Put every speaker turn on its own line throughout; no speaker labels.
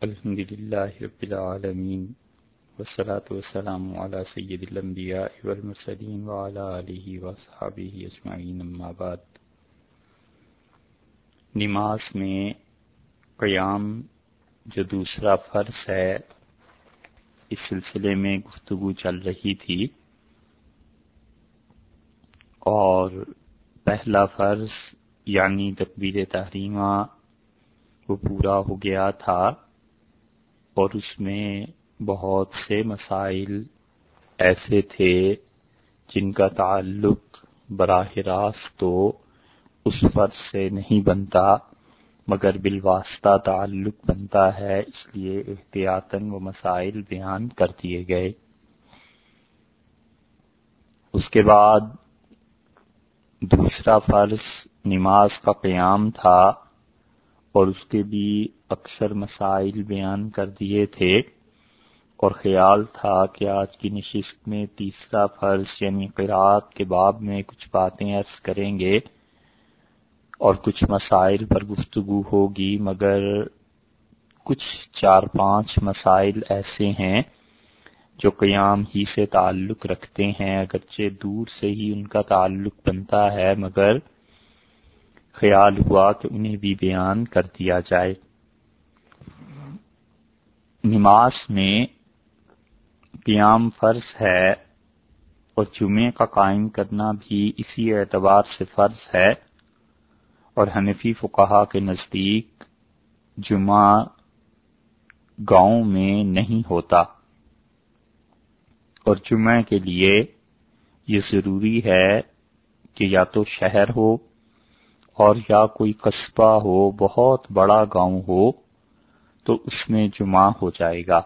الحمد للہ رب العالمین والصلاة والسلام على سید الانبیاء والمرسلین وعلى آلہ وصحابہ اجمعین اما بعد. نماز میں قیام جو دوسرا فرض ہے، اس سلسلے میں گفتگو چل رہی تھی۔ اور پہلا فرض یعنی تکبیر تحریمہ، وہ پورا ہو گیا تھا۔ اور اس میں بہت سے مسائل ایسے تھے جن کا تعلق براہ راست تو اس فرض سے نہیں بنتا، مگر بالواسطہ تعلق بنتا ہے، اس لیے احتیاطاً وہ مسائل بیان کر دیے گئے۔ اس کے بعد دوسرا فرض نماز کا قیام تھا۔ اور اس کے بھی اکثر مسائل بیان کر دیے تھے اور خیال تھا کہ آج کی نشست میں تیسرا فرض یعنی قرآت کے باب میں کچھ باتیں عرض کریں گے اور کچھ مسائل پر گفتگو ہوگی، مگر کچھ چار پانچ مسائل ایسے ہیں جو قیام ہی سے تعلق رکھتے ہیں، اگرچہ دور سے ہی ان کا تعلق بنتا ہے، مگر خیال ہوا کہ انہیں بھی بیان کر دیا جائے۔ نماز میں قیام فرض ہے اور جمعے کا قائم کرنا بھی اسی اعتبار سے فرض ہے۔ اور حنفی فقہا کے نزدیک جمعہ گاؤں میں نہیں ہوتا۔ اور جمعہ کے لیے یہ ضروری ہے کہ یا تو شہر ہو اور یا کوئی قصبہ ہو، بہت بڑا گاؤں ہو، تو اس میں جمعہ ہو جائے گا۔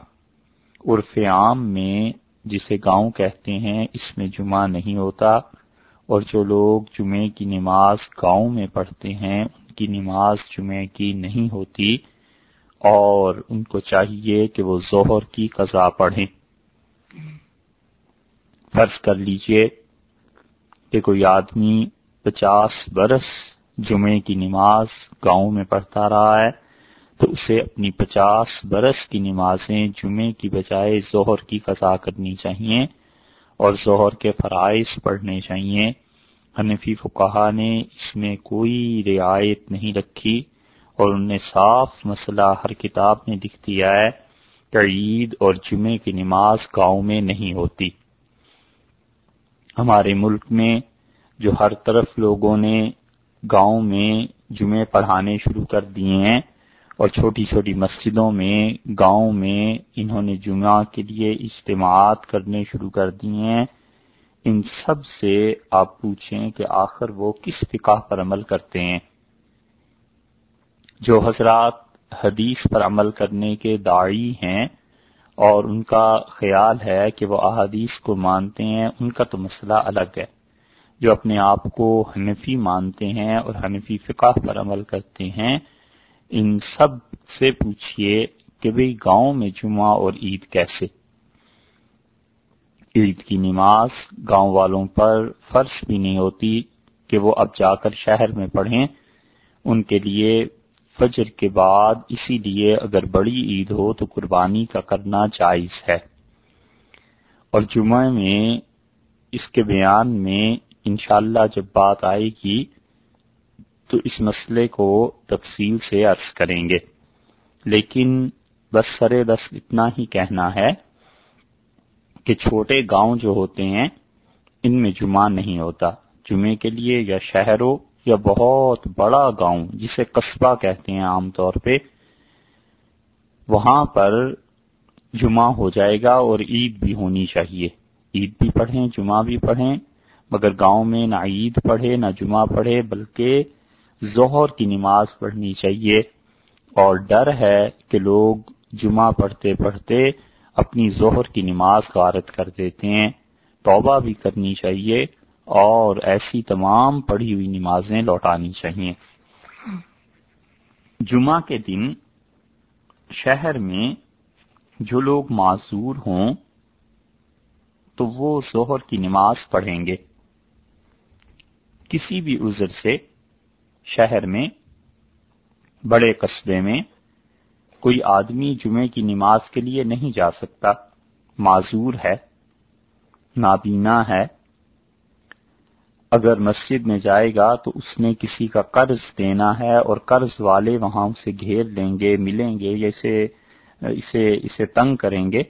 عرف عام میں جسے گاؤں کہتے ہیں، اس میں جمعہ نہیں ہوتا۔ اور جو لوگ جمعے کی نماز گاؤں میں پڑھتے ہیں، ان کی نماز جمعے کی نہیں ہوتی۔ اور ان کو چاہیے کہ وہ ظہر کی قضا پڑھیں۔ فرض کر لیجیے کہ کوئی آدمی پچاس برس جمعے کی نماز گاؤں میں پڑھتا رہا ہے، تو اسے اپنی پچاس برس کی نمازیں جمعے کی بجائے ظہر کی قضا کرنی چاہیے اور ظہر کے فرائض پڑھنے چاہیے۔ حنفی فقہ نے اس میں کوئی رعایت نہیں رکھی اور ان نے صاف مسئلہ ہر کتاب میں لکھ دیا ہے کہ عید اور جمعے کی نماز گاؤں میں نہیں ہوتی۔ ہمارے ملک میں جو ہر طرف لوگوں نے گاؤں میں جمعے پڑھانے شروع کر دیے ہیں اور چھوٹی چھوٹی مسجدوں میں، گاؤں میں انہوں نے جمعہ کے لیے اجتماعات کرنے شروع کر دیے ہیں۔ ان سب سے آپ پوچھیں کہ آخر وہ کس فقہ پر عمل کرتے ہیں؟ جو حضرات حدیث پر عمل کرنے کے داعی ہیں اور ان کا خیال ہے کہ وہ احادیث کو مانتے ہیں، ان کا تو مسئلہ الگ ہے۔ جو اپنے آپ کو حنفی مانتے ہیں اور حنفی فقہ پر عمل کرتے ہیں، ان سب سے پوچھئے کہ بھئی گاؤں میں جمعہ اور عید کیسے؟ عید کی نماز گاؤں والوں پر فرض بھی نہیں ہوتی کہ وہ اب جا کر شہر میں پڑھیں۔ ان کے لیے فجر کے بعد اسی لیے اگر بڑی عید ہو تو قربانی کا کرنا جائز ہے۔ اور جمعہ میں اس کے بیان میں انشاءاللہ جب بات آئے گی، تو اس مسئلے کو تفصیل سے عرض کریں گے۔ لیکن بس سرے دس اتنا ہی کہنا ہے کہ چھوٹے گاؤں جو ہوتے ہیں، ان میں جمعہ نہیں ہوتا۔ جمعے کے لیے یا شہر ہو یا بہت بڑا گاؤں، جسے قصبہ کہتے ہیں عام طور پہ، وہاں پر جمعہ ہو جائے گا اور عید بھی ہونی چاہیے۔ عید بھی پڑھیں، جمعہ بھی پڑھیں مگر گاؤں میں نہ عید پڑھے، نہ جمعہ پڑھے، بلکہ ظہر کی نماز پڑھنی چاہیے۔ اور ڈر ہے کہ لوگ جمعہ پڑھتے پڑھتے اپنی ظہر کی نماز غارت کر دیتے ہیں۔ توبہ بھی کرنی چاہیے اور ایسی تمام پڑھی ہوئی نمازیں لوٹانی چاہیے۔ جمعہ کے دن شہر میں جو لوگ معذور ہوں تو وہ ظہر کی نماز پڑھیں گے۔ کسی بھی عذر سے شہر میں، بڑے قصبے میں کوئی آدمی جمعے کی نماز کے لیے نہیں جا سکتا۔ معذور ہے، نابینا ہے۔ اگر مسجد میں جائے گا تو اس نے کسی کا قرض دینا ہے اور قرض والے وہاں اسے گھیر لیں گے، ملیں گے جیسے اسے اسے تنگ کریں گے۔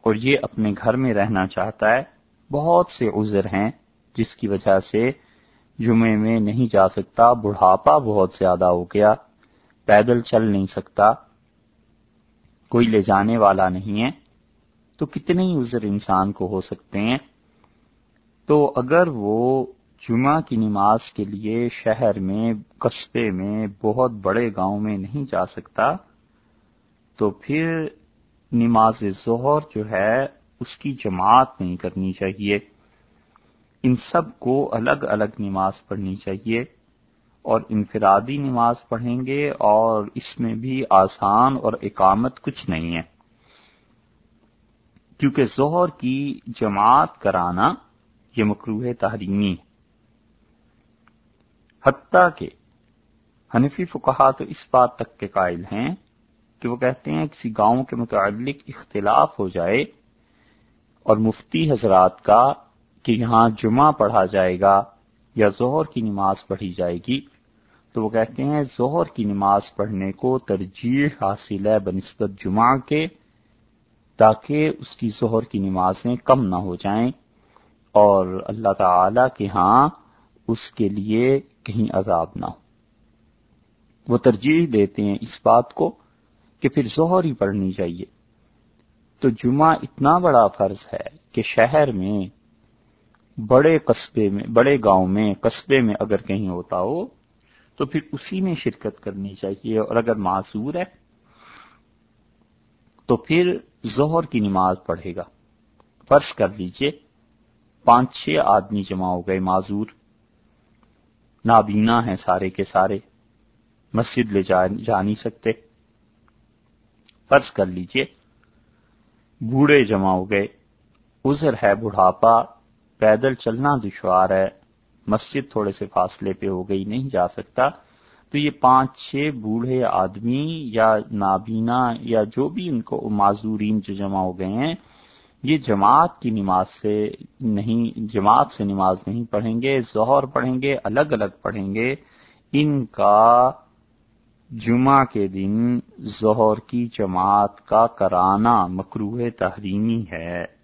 اور یہ اپنے گھر میں رہنا چاہتا ہے۔ بہت سے عذر ہیں۔ جس کی وجہ سے جمعے میں نہیں جا سکتا، بڑھاپا بہت زیادہ ہو گیا، پیدل چل نہیں سکتا، کوئی لے جانے والا نہیں ہے۔ تو کتنے ہی عذر انسان کو ہو سکتے ہیں۔ تو اگر وہ جمعہ کی نماز کے لیے شہر میں، قصبے میں، بہت بڑے گاؤں میں نہیں جا سکتا، تو پھر نماز ظہر جو ہے، اس کی جماعت نہیں کرنی چاہیے۔ ان سب کو الگ الگ نماز پڑھنی چاہیے اور انفرادی نماز پڑھیں گے اور اس میں بھی آسان اور اقامت کچھ نہیں ہے۔ کیونکہ ظہر کی جماعت کرانا یہ مکروح تحریمی حتیٰ کہ حنفی فکہ تو اس بات تک کے قائل ہیں کہ وہ کہتے ہیں کسی گاؤں کے متعلق اختلاف ہو جائے اور مفتی حضرات کا کہ یہاں جمعہ پڑھا جائے گا یا ظہر کی نماز پڑھی جائے گی، تو وہ کہتے ہیں ظہر کی نماز پڑھنے کو ترجیح حاصل ہے بنسبت جمعہ کے، تاکہ اس کی ظہر کی نمازیں کم نہ ہو جائیں اور اللہ تعالی کے ہاں اس کے لیے کہیں عذاب نہ ہو۔ وہ ترجیح دیتے ہیں اس بات کو کہ پھر ظہر ہی پڑھنی چاہیے۔ تو جمعہ اتنا بڑا فرض ہے کہ شہر میں بڑے قصبے میں، بڑے گاؤں میں، قصبے میں اگر کہیں ہوتا ہو، تو پھر اسی میں شرکت کرنی چاہیے اور اگر معذور ہے، تو پھر ظہر کی نماز پڑھے گا۔ فرض کر لیجیے، پانچ چھ آدمی جمع ہو گئے معذور۔ نابینا ہیں سارے کے سارے، مسجد لے جا نہیں سکتے۔ فرض کر لیجیے، بوڑھے جمع ہو گئے، عذر ہے بڑھاپا پیدل چلنا دشوار ہے، مسجد تھوڑے سے فاصلے پہ ہو گئی، نہیں جا سکتا۔ تو یہ پانچ چھ بوڑھے آدمی یا نابینا یا جو بھی ان کو معذورین جو جمع ہو گئے ہیں، یہ جماعت کی نماز سے نہیں، جماعت سے نماز نہیں پڑھیں گے، ظہر پڑھیں گے، الگ الگ پڑھیں گے۔ ان کا جمعہ کے دن ظہر کی جماعت کا کرانا مکروح تحریمی ہے۔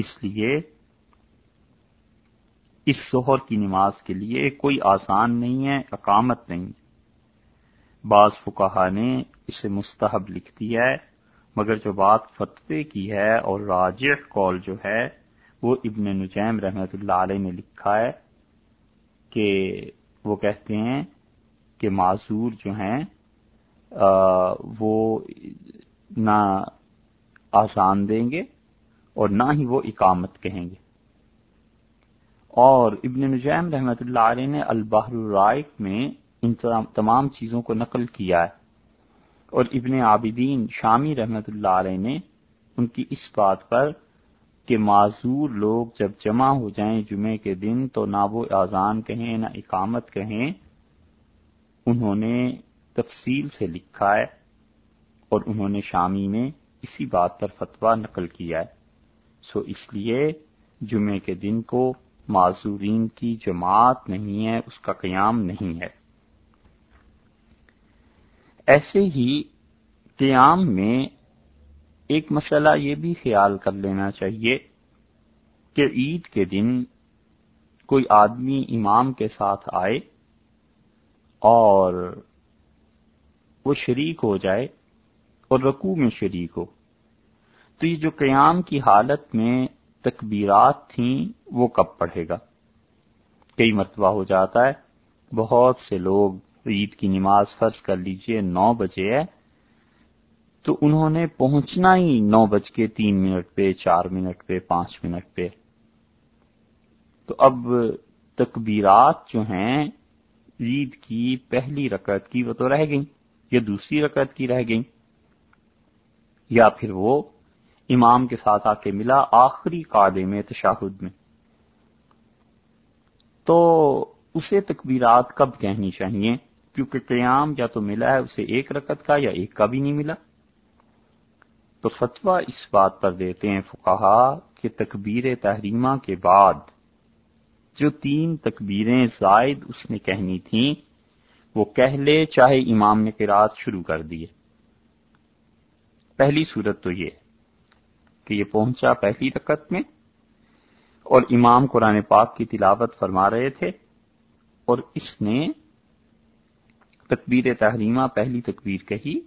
اس لیے اس ظہر کی نماز کے لیے کوئی آسان نہیں ہے، اقامت نہیں بعض فکہ نے اسے مستحب لکھ دیا ہے، مگر جو بات فتوے کی ہے اور راجح کال جو ہے، وہ ابن نجیم رحمت اللہ علیہ نے لکھا ہے کہ وہ کہتے ہیں کہ معذور جو ہیں وہ نہ آسان دیں گے اور نہ ہی وہ اقامت کہیں گے۔ اور ابن نجیم رحمت اللہ علیہ نے البحر الرائق میں ان تمام چیزوں کو نقل کیا ہے۔ اور ابن عابدین شامی رحمت اللہ علیہ نے ان کی اس بات پر کہ معذور لوگ جب جمع ہو جائیں جمعے کے دن تو نہ وہ اذان کہیں، نہ اقامت کہیں۔ انہوں نے تفصیل سے لکھا ہے اور انہوں نے شامی میں اسی بات پر فتویٰ نقل کیا ہے۔ سو اس لیے جمعے کے دن کو معذورین کی جماعت نہیں ہے، اس کا قیام نہیں ہے۔ ایسے ہی قیام میں ایک مسئلہ یہ بھی خیال کر لینا چاہیے کہ عید کے دن کوئی آدمی امام کے ساتھ آئے اور وہ شریک ہو جائے اور رکوع میں شریک ہو۔ تو یہ جو قیام کی حالت میں تکبیرات تھیں، وہ کب پڑھے گا؟ کئی مرتبہ ہو جاتا ہے، بہت سے لوگ عید کی نماز فرض کر لیجیے، نو بجے ہے، تو انہوں نے پہنچنا ہی نو بج کے تین منٹ پہ، چار منٹ پہ، پانچ منٹ پہ۔ تو اب تکبیرات جو ہیں، عید کی پہلی رکعت کی وہ تو رہ گئی یا دوسری رکعت کی رہ گئی یا پھر وہ امام کے ساتھ آ کے ملا آخری قادے میں تشاہد میں۔ تو اسے تکبیرات کب کہنی چاہیے؟ کیونکہ قیام یا تو ملا ہے اسے ایک رکت کا یا ایک کا بھی نہیں ملا۔ تو فتویٰ اس بات پر دیتے ہیں فقہا کہ تکبیر تحریمہ کے بعد جو تین تکبیریں زائد اس نے کہنی تھیں، وہ کہہ لے چاہے امام نے قرات شروع کر دیے۔ پہلی صورت تو یہ کہ یہ پہنچا پہلی رکت میں اور امام قرآن پاک کی تلاوت فرما رہے تھے اور اس نے تکبیر تحریمہ پہلی تکبیر کہی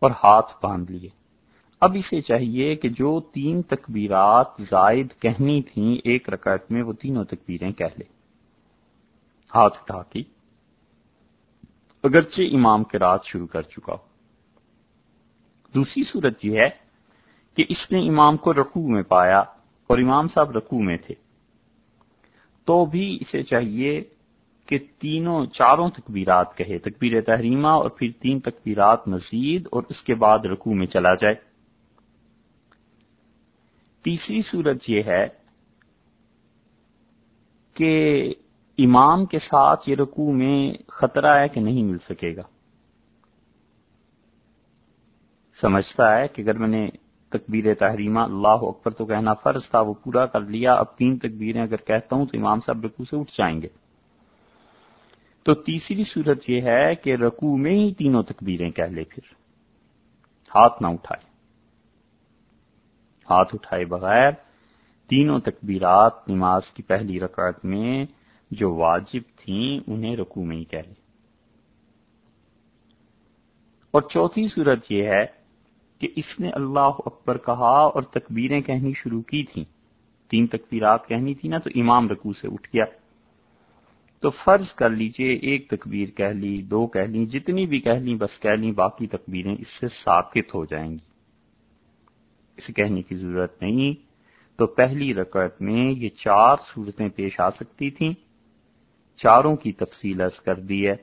اور ہاتھ باندھ لیے۔ اب اسے چاہیے کہ جو تین تکبیرات زائد کہنی تھیں ایک رکعت میں وہ تینوں تکبیریں کہہ لے۔ ہاتھ اٹھا کے اگرچہ امام کے رات شروع کر چکا ہو۔ دوسری صورت یہ ہے کہ اس نے امام کو رقو میں پایا اور امام صاحب رقو میں تھے۔ تو بھی اسے چاہیے کہ تینوں چاروں تکبیرات کہے، تکبیر تحریمہ اور پھر تین تکبیرات مزید اور اس کے بعد رکوع میں چلا جائے۔ تیسری صورت یہ ہے کہ امام کے ساتھ یہ رکوع میں خطرہ ہے کہ نہیں مل سکے گا۔ سمجھتا ہے کہ اگر میں نے تکبیر تحریمہ، اللہ اکبر تو کہنا فرض تھا، وہ پورا کر لیا۔ اب تین تکبیریں اگر کہتا ہوں تو امام صاحب رکوع سے اٹھ جائیں گے۔ تو تیسری صورت یہ ہے کہ رکوع میں ہی تینوں تکبیریں کہہ لے پھر۔ ہاتھ نہ اٹھائے۔ ہاتھ اٹھائے بغیر تینوں تکبیرات نماز کی پہلی رکعت میں جو واجب تھیں انہیں رکوع میں ہی کہہ لے۔ اور چوتھی صورت یہ ہے کہ اس نے اللہ اکبر کہا اور تکبیریں کہنی شروع کی تھیں۔ تین تکبیرات کہنی تھی نا تو امام رکوع سے اٹھ گیا۔ تو فرض کر لیجیے ایک تکبیر کہہ لی، دو کہہ لی، جتنی بھی کہہ لیں بس کہہ لیں باقی تکبیریں اس سے ثابت ہو جائیں گی۔ اسے کہنے کی ضرورت نہیں۔ تو پہلی رکعت میں یہ چار صورتیں پیش آ سکتی تھیں۔ چاروں کی تفصیل از کر دی ہے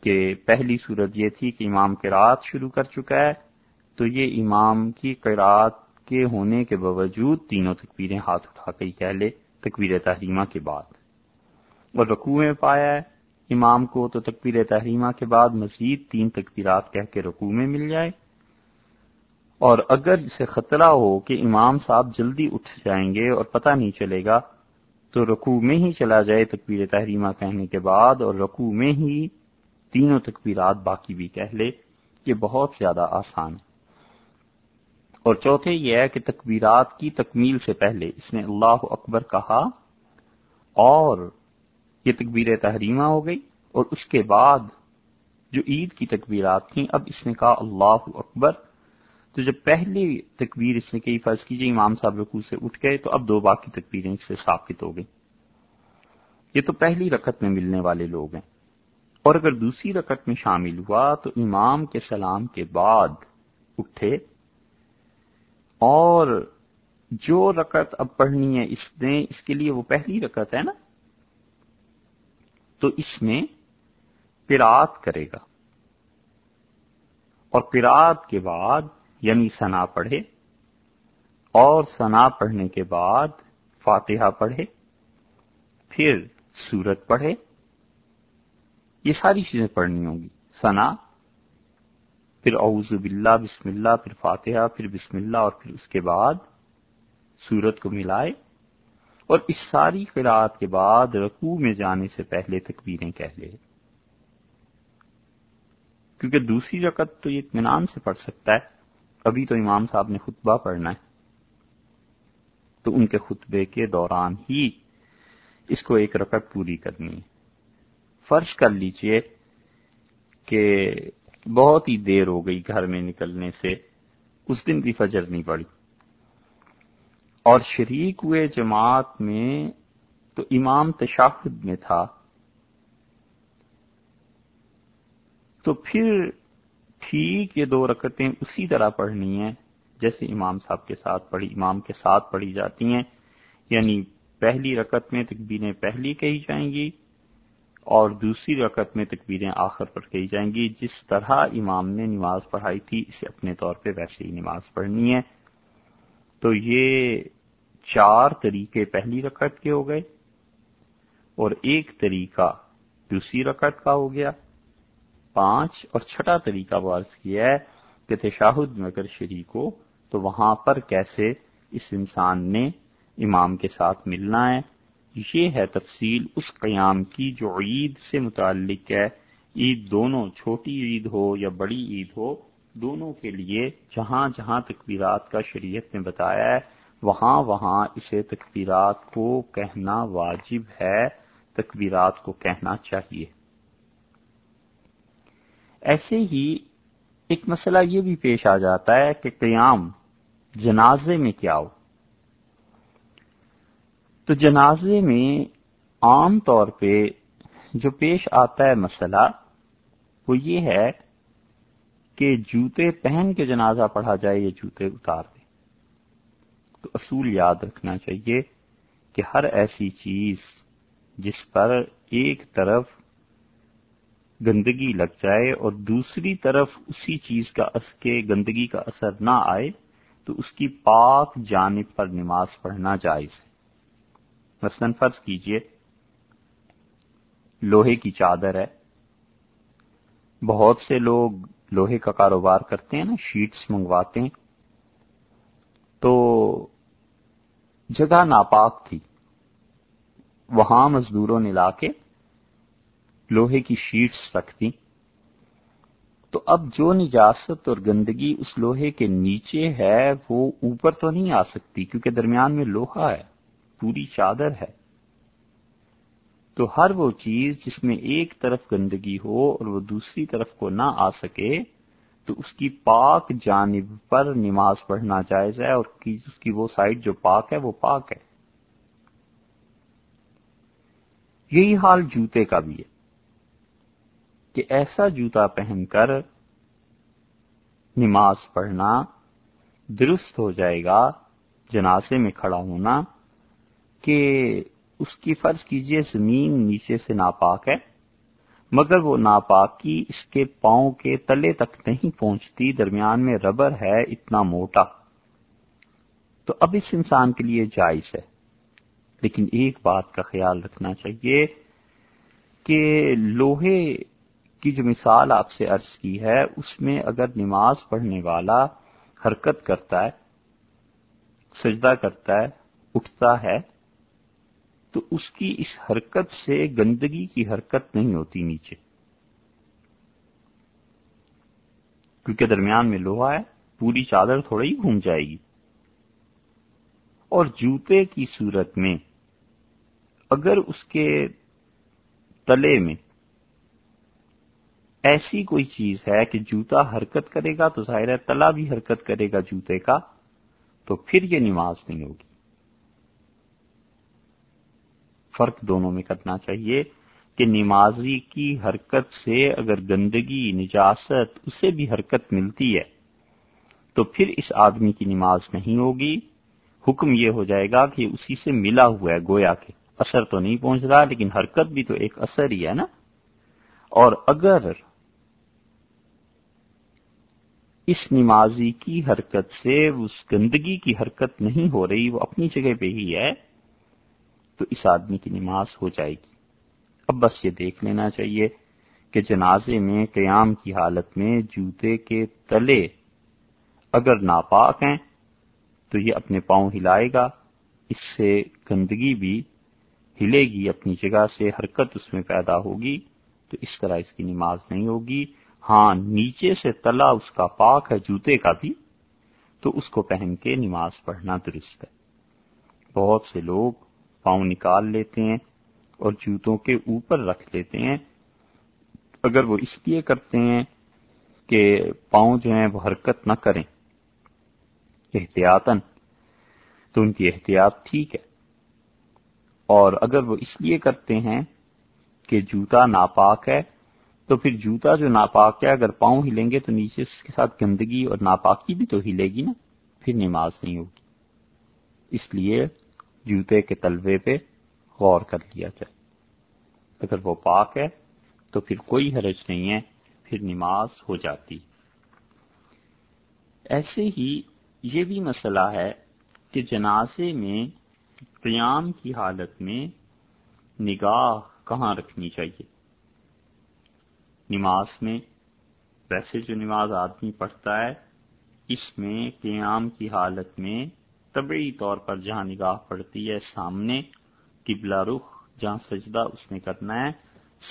کہ پہلی صورت یہ تھی کہ امام کے رات شروع کر چکا ہے تو یہ امام کی قرات کے ہونے کے باوجود تینوں تکبیریں ہاتھ اٹھا کے کہہ لے تکبیر تحریمہ کے بعد۔ اور رکوع میں پایا ہے، امام کو تو تکبیر تحریمہ کے بعد مزید تین تکبیرات کہہ کے رکوع میں مل جائے۔ اور اگر اسے خطرہ ہو کہ امام صاحب جلدی اٹھ جائیں گے اور پتہ نہیں چلے گا، تو رکوع میں ہی چلا جائے تکبیر تحریمہ کہنے کے بعد اور رکوع میں ہی تینوں تکبیرات باقی بھی کہہ لے، یہ بہت زیادہ آسان ہے۔ اور چوتھے یہ ہے کہ تکبیرات کی تکمیل سے پہلے اس نے اللہ اکبر کہا، اور یہ تکبیر تحریمہ ہو گئی، اور اس کے بعد جو عید کی تکبیرات تھیں، اب اس نے کہا اللہ اکبر۔ تو جب پہلی تکبیر اس نے کہی، فرض کیجیے امام صاحب رکوع سے اٹھ گئے، تو اب دو باقی تکبیریں اس سے ثابت ہو گئی یہ تو پہلی رکعت میں ملنے والے لوگ ہیں۔ اور اگر دوسری رکعت میں شامل ہوا، تو امام کے سلام کے بعد اٹھے۔ اور جو رکعت اب پڑھنی ہے، اس نے، اس کے لیے وہ پہلی رکعت ہے نا، تو اس میں قرات کرے گا۔ اور قرات کے بعد یعنی سنا پڑھے، اور سنا پڑھنے کے بعد فاتحہ پڑھے، پھر سورت پڑھے، یہ ساری چیزیں پڑھنی ہوں گی۔ سنا پھر اعوذ باللہ، بسم اللہ، پھر فاتحہ، پھر بسم اللہ اور پھر اس کے بعد سورت کو ملائے اور اس ساری قرآت کے بعد رقو میں جانے سے پہلے تکبیریں کہہ لے۔ کیونکہ دوسری رکعت تو یہ اطمینان سے پڑھ سکتا ہے، ابھی تو امام صاحب نے خطبہ پڑھنا ہے۔ تو ان کے خطبے کے دوران ہی اس کو ایک رکعت پوری کرنی ہے۔ فرض کر لیجیے کہ بہت ہی دیر ہو گئی گھر میں نکلنے سے۔ اس دن بھی فجر نہیں پڑی۔ اور شریک ہوئے جماعت میں تو امام تشاہد میں تھا۔ تو پھر ٹھیک یہ دو رکتیں اسی طرح پڑھنی ہیں، جیسے امام صاحب کے ساتھ پڑھی، امام کے ساتھ پڑھی جاتی ہیں۔ یعنی پہلی رکت میں تکبیریں پہلی کہی جائیں گی اور دوسری رکت میں تکبیریں آخر پر کہی جائیں گی۔ جس طرح امام نے نماز پڑھائی تھی، اسے اپنے طور پہ ویسے ہی نماز پڑھنی ہے۔ تو یہ چار طریقے پہلی رکعت کے ہو گئے اور ایک طریقہ دوسری رکعت کا ہو گیا۔ پانچ اور چھٹا طریقہ عرض کیا ہے کہ تشاہد میں اگر شریک ہو تو وہاں پر کیسے اس انسان نے امام کے ساتھ ملنا ہے۔ یہ ہے تفصیل اس قیام کی جو عید سے متعلق ہے۔ عید دونوں چھوٹی عید ہو یا بڑی عید ہو، دونوں کے لیے جہاں جہاں تکبیرات کا شریعت نے بتایا ہے، وہاں وہاں اسے تکبیرات کو کہنا واجب ہے، تکبیرات کو کہنا چاہیے۔ ایسے ہی ایک مسئلہ یہ بھی پیش آ جاتا ہے کہ قیام جنازے میں کیا ہو۔ تو جنازے میں عام طور پہ جو پیش آتا ہے مسئلہ، وہ یہ ہے کہ جوتے پہن کے جنازہ پڑھا جائے یا جوتے اتار دے۔ تو اصول یاد رکھنا چاہیے کہ ہر ایسی چیز جس پر ایک طرف گندگی لگ جائے اور دوسری طرف اسی چیز کا کے گندگی کا اثر نہ آئے، تو اس کی پاک جانب پر نماز پڑھنا جائز ہے۔ مثلا فرض کیجیے، لوہے کی چادر ہے۔ بہت سے لوگ لوہے کا کاروبار کرتے ہیں نا، شیٹس منگواتے ہیں۔ تو جگہ ناپاک تھی۔ وہاں مزدوروں نے لا کے لوہے کی شیٹس رکھ دی تو اب جو نجاست اور گندگی اس لوہے کے نیچے ہے، وہ اوپر تو نہیں آ سکتی، کیونکہ درمیان میں لوہا ہے۔ پوری چادر ہے۔ تو ہر وہ چیز جس میں ایک طرف گندگی ہو اور وہ دوسری طرف کو نہ آ سکے، تو اس کی پاک جانب پر نماز پڑھنا جائز ہے اور اس کی وہ سائڈ جو پاک ہے وہ پاک ہے۔ یہی حال جوتے کا بھی ہے کہ ایسا جوتا پہن کر نماز پڑھنا درست ہو جائے گا، جنازے میں کھڑا ہونا کہ اس کی فرض کیجیے زمین نیچے سے ناپاک ہے، مگر وہ ناپاکی اس کے پاؤں کے تلے تک نہیں پہنچتی، درمیان میں ربر ہے اتنا موٹا۔ تو اب اس انسان کے لیے جائز ہے۔ لیکن ایک بات کا خیال رکھنا چاہیے کہ لوہے کی جو مثال آپ سے عرض کی ہے، اس میں اگر نماز پڑھنے والا حرکت کرتا ہے، سجدہ کرتا ہے، اٹھتا ہے تو اس کی اس حرکت سے گندگی کی حرکت نہیں ہوتی نیچے۔ کیونکہ درمیان میں لوہا ہے، پوری چادر تھوڑا ہی گھوم جائے گی۔ اور جوتے کی صورت میں اگر اس کے تلے میں ایسی کوئی چیز ہے کہ جوتا حرکت کرے گا تو ظاہر ہے تلا بھی حرکت کرے گا جوتے کا، تو پھر یہ نماز نہیں ہوگی۔ فرق دونوں میں کرنا چاہیے کہ نمازی کی حرکت سے اگر گندگی، نجاست، اسے بھی حرکت ملتی ہے، تو پھر اس آدمی کی نماز نہیں ہوگی۔ حکم یہ ہو جائے گا کہ اسی سے ملا ہوا ہے، گویا کے اثر تو نہیں پہنچ رہا، لیکن حرکت بھی تو ایک اثر ہی ہے نا۔ اور اگر اس نمازی کی حرکت سے، اس گندگی کی حرکت نہیں ہو رہی، وہ اپنی جگہ پہ ہی ہے تو اس آدمی کی نماز ہو جائے گی۔ اب بس یہ دیکھ لینا چاہیے کہ جنازے میں قیام کی حالت میں جوتے کے تلے اگر ناپاک ہیں تو یہ اپنے پاؤں ہلائے گا۔ اس سے گندگی بھی ہلے گی، اپنی جگہ سے حرکت اس میں پیدا ہوگی تو اس طرح اس کی نماز نہیں ہوگی۔ ہاں نیچے سے تلا اس کا پاک ہے، جوتے کا بھی۔ تو اس کو پہن کے نماز پڑھنا درست ہے۔ بہت سے لوگ پاؤں نکال لیتے ہیں اور جوتوں کے اوپر رکھ لیتے ہیں۔ اگر وہ اس لیے کرتے ہیں کہ پاؤں جو ہیں وہ حرکت نہ کریں۔ احتیاطن تو ان کی احتیاط ٹھیک ہے۔ اور اگر وہ اس لیے کرتے ہیں کہ جوتا ناپاک ہے، تو پھر جوتا جو ناپاک ہے، اگر پاؤں ہلیں گے تو نیچے اس کے ساتھ گندگی اور ناپاکی بھی تو ہلے گی نا۔ پھر نماز نہیں ہوگی۔ اس لیے جوتے کے تلوے پہ غور کر لیا جائے۔ اگر وہ پاک ہے تو پھر کوئی حرج نہیں ہے، پھر نماز ہو جاتی۔ ایسے ہی یہ بھی مسئلہ ہے کہ جنازے میں قیام کی حالت میں نگاہ کہاں رکھنی چاہیے؟ نماز میں۔ ویسے جو نماز آدمی پڑھتا ہے، اس میں قیام کی حالت میں طبعی طور پر جہاں نگاہ پڑتی ہے سامنے، قبلہ رخ، جہاں سجدہ اس نے کرنا ہے،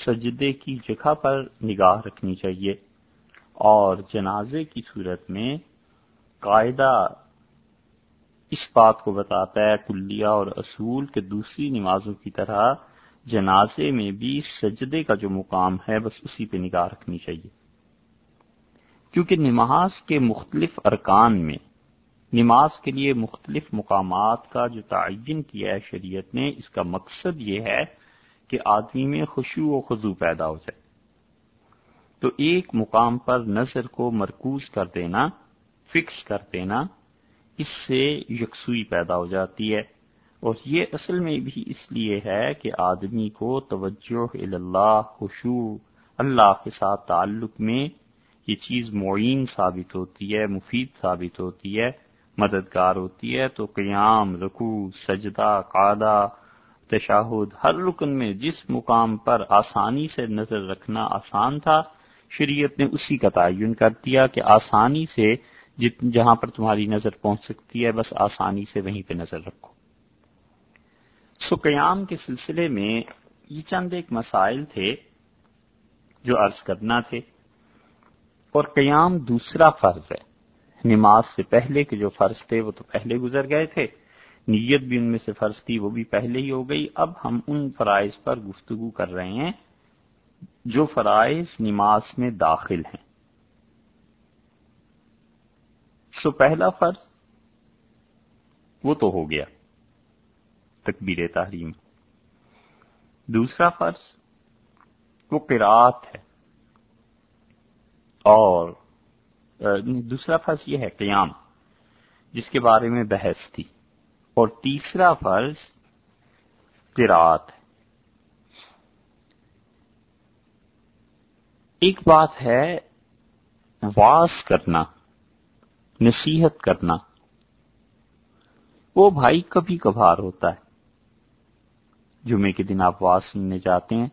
سجدے کی جگہ پر نگاہ رکھنی چاہیے۔ اور جنازے کی صورت میں قاعدہ اس بات کو بتاتا ہے، کلیہ اور اصول کے دوسری نمازوں کی طرح جنازے میں بھی سجدے کا جو مقام ہے، بس اسی پہ نگاہ رکھنی چاہیے۔ کیونکہ نماز کے مختلف ارکان میں نماز کے لیے مختلف مقامات کا جو تعین کیا ہے شریعت نے، اس کا مقصد یہ ہے کہ آدمی میں خوشو و خضو پیدا ہو جائے۔ تو ایک مقام پر نظر کو مرکوز کر دینا، فکس کر دینا، اس سے یکسوئی پیدا ہو جاتی ہے۔ اور یہ اصل میں بھی اس لیے ہے کہ آدمی کو توجہ اللہ خوشو اللہ کے ساتھ تعلق میں یہ چیز معین ثابت ہوتی ہے، مفید ثابت ہوتی ہے۔ مددگار ہوتی ہے تو قیام رکو سجدہ قادہ تشاہد، ہر رکن میں جس مقام پر آسانی سے نظر رکھنا آسان تھا، شریعت نے اسی کا تعین کر دیا کہ آسانی سے جہاں پر تمہاری نظر پہنچ سکتی ہے، بس آسانی سے وہیں پہ نظر رکھو۔ سو قیام کے سلسلے میں یہ چند ایک مسائل تھے جو عرض کرنا تھے۔ اور قیام دوسرا فرض ہے۔ نماز سے پہلے کے جو فرض تھے وہ تو پہلے گزر گئے تھے۔ نیت بھی ان میں سے فرض تھی، وہ بھی پہلے ہی ہو گئی۔ اب ہم ان فرائض پر گفتگو کر رہے ہیں جو فرائض نماز میں داخل ہیں۔ سو پہلا فرض وہ تو ہو گیا، تکبیر تحریم۔ دوسرا فرض وہ قرآت ہے۔ اور دوسرا فرض یہ ہے قیام، جس کے بارے میں بحث تھی۔ اور تیسرا فرض قرآت ہے۔ ایک بات ہے واس کرنا، نصیحت کرنا، وہ بھائی کبھی کبھار ہوتا ہے۔ جمعے کے دن آپ واس سننے جاتے ہیں،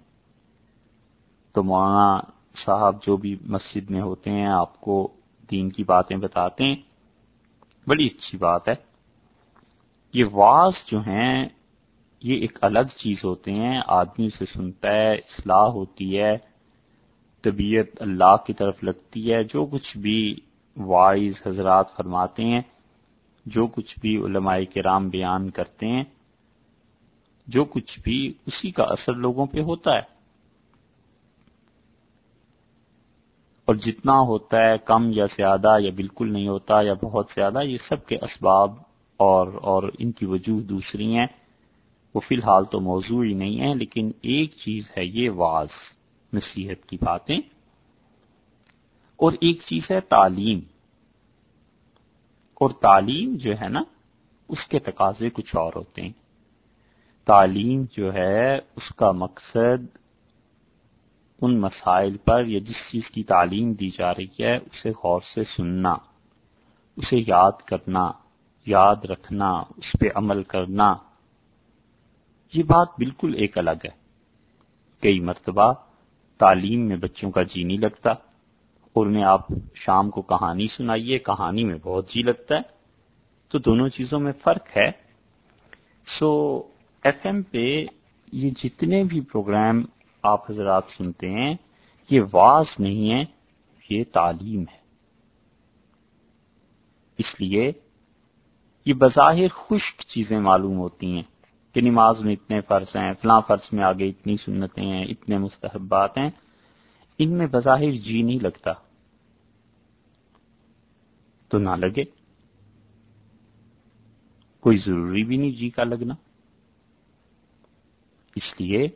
تو مولانا صاحب جو بھی مسجد میں ہوتے ہیں، آپ کو دین کی باتیں بتاتے ہیں، بڑی اچھی بات ہے۔ یہ واس جو ہیں، یہ ایک الگ چیز ہوتے ہیں، آدمی سے سنتا ہے، اصلاح ہوتی ہے، طبیعت اللہ کی طرف لگتی ہے۔ جو کچھ بھی وائز حضرات فرماتے ہیں، جو کچھ بھی علماء کرام بیان کرتے ہیں، جو کچھ بھی اسی کا اثر لوگوں پہ ہوتا ہے۔ اور جتنا ہوتا ہے کم یا زیادہ یا بالکل نہیں ہوتا یا بہت زیادہ، یہ سب کے اسباب اور اور ان کی وجوہ دوسری ہیں۔ وہ فی الحال تو موضوع ہی نہیں ہے لیکن ایک چیز ہے یہ واز، نصیحت کی باتیں۔ اور ایک چیز ہے تعلیم۔ اور تعلیم جو ہے نا، اس کے تقاضے کچھ اور ہوتے ہیں۔ تعلیم جو ہے، اس کا مقصد ان مسائل پر یا جس چیز کی تعلیم دی جا رہی ہے، اسے غور سے سننا، اسے یاد کرنا، یاد رکھنا، اس پہ عمل کرنا۔ یہ بات بالکل ایک الگ ہے۔ کئی مرتبہ تعلیم میں بچوں کا جی نہیں لگتا۔ اور انہیں آپ شام کو کہانی سنائیے، کہانی میں بہت جی لگتا ہے۔ تو دونوں چیزوں میں فرق ہے۔ سو ایف ایم پہ یہ جتنے بھی پروگرام آپ حضرات سنتے ہیں، یہ واز نہیں ہے، یہ تعلیم ہے۔ اس لیے یہ بظاہر خشک چیزیں معلوم ہوتی ہیں کہ نماز میں اتنے فرض ہیں، فلاں فرض میں آگے اتنی سنتیں ہیں، اتنے مستحبات ہیں، ان میں بظاہر جی نہیں لگتا۔ تو نہ لگے۔ کوئی ضروری بھی نہیں جی کا لگنا۔ اس لیے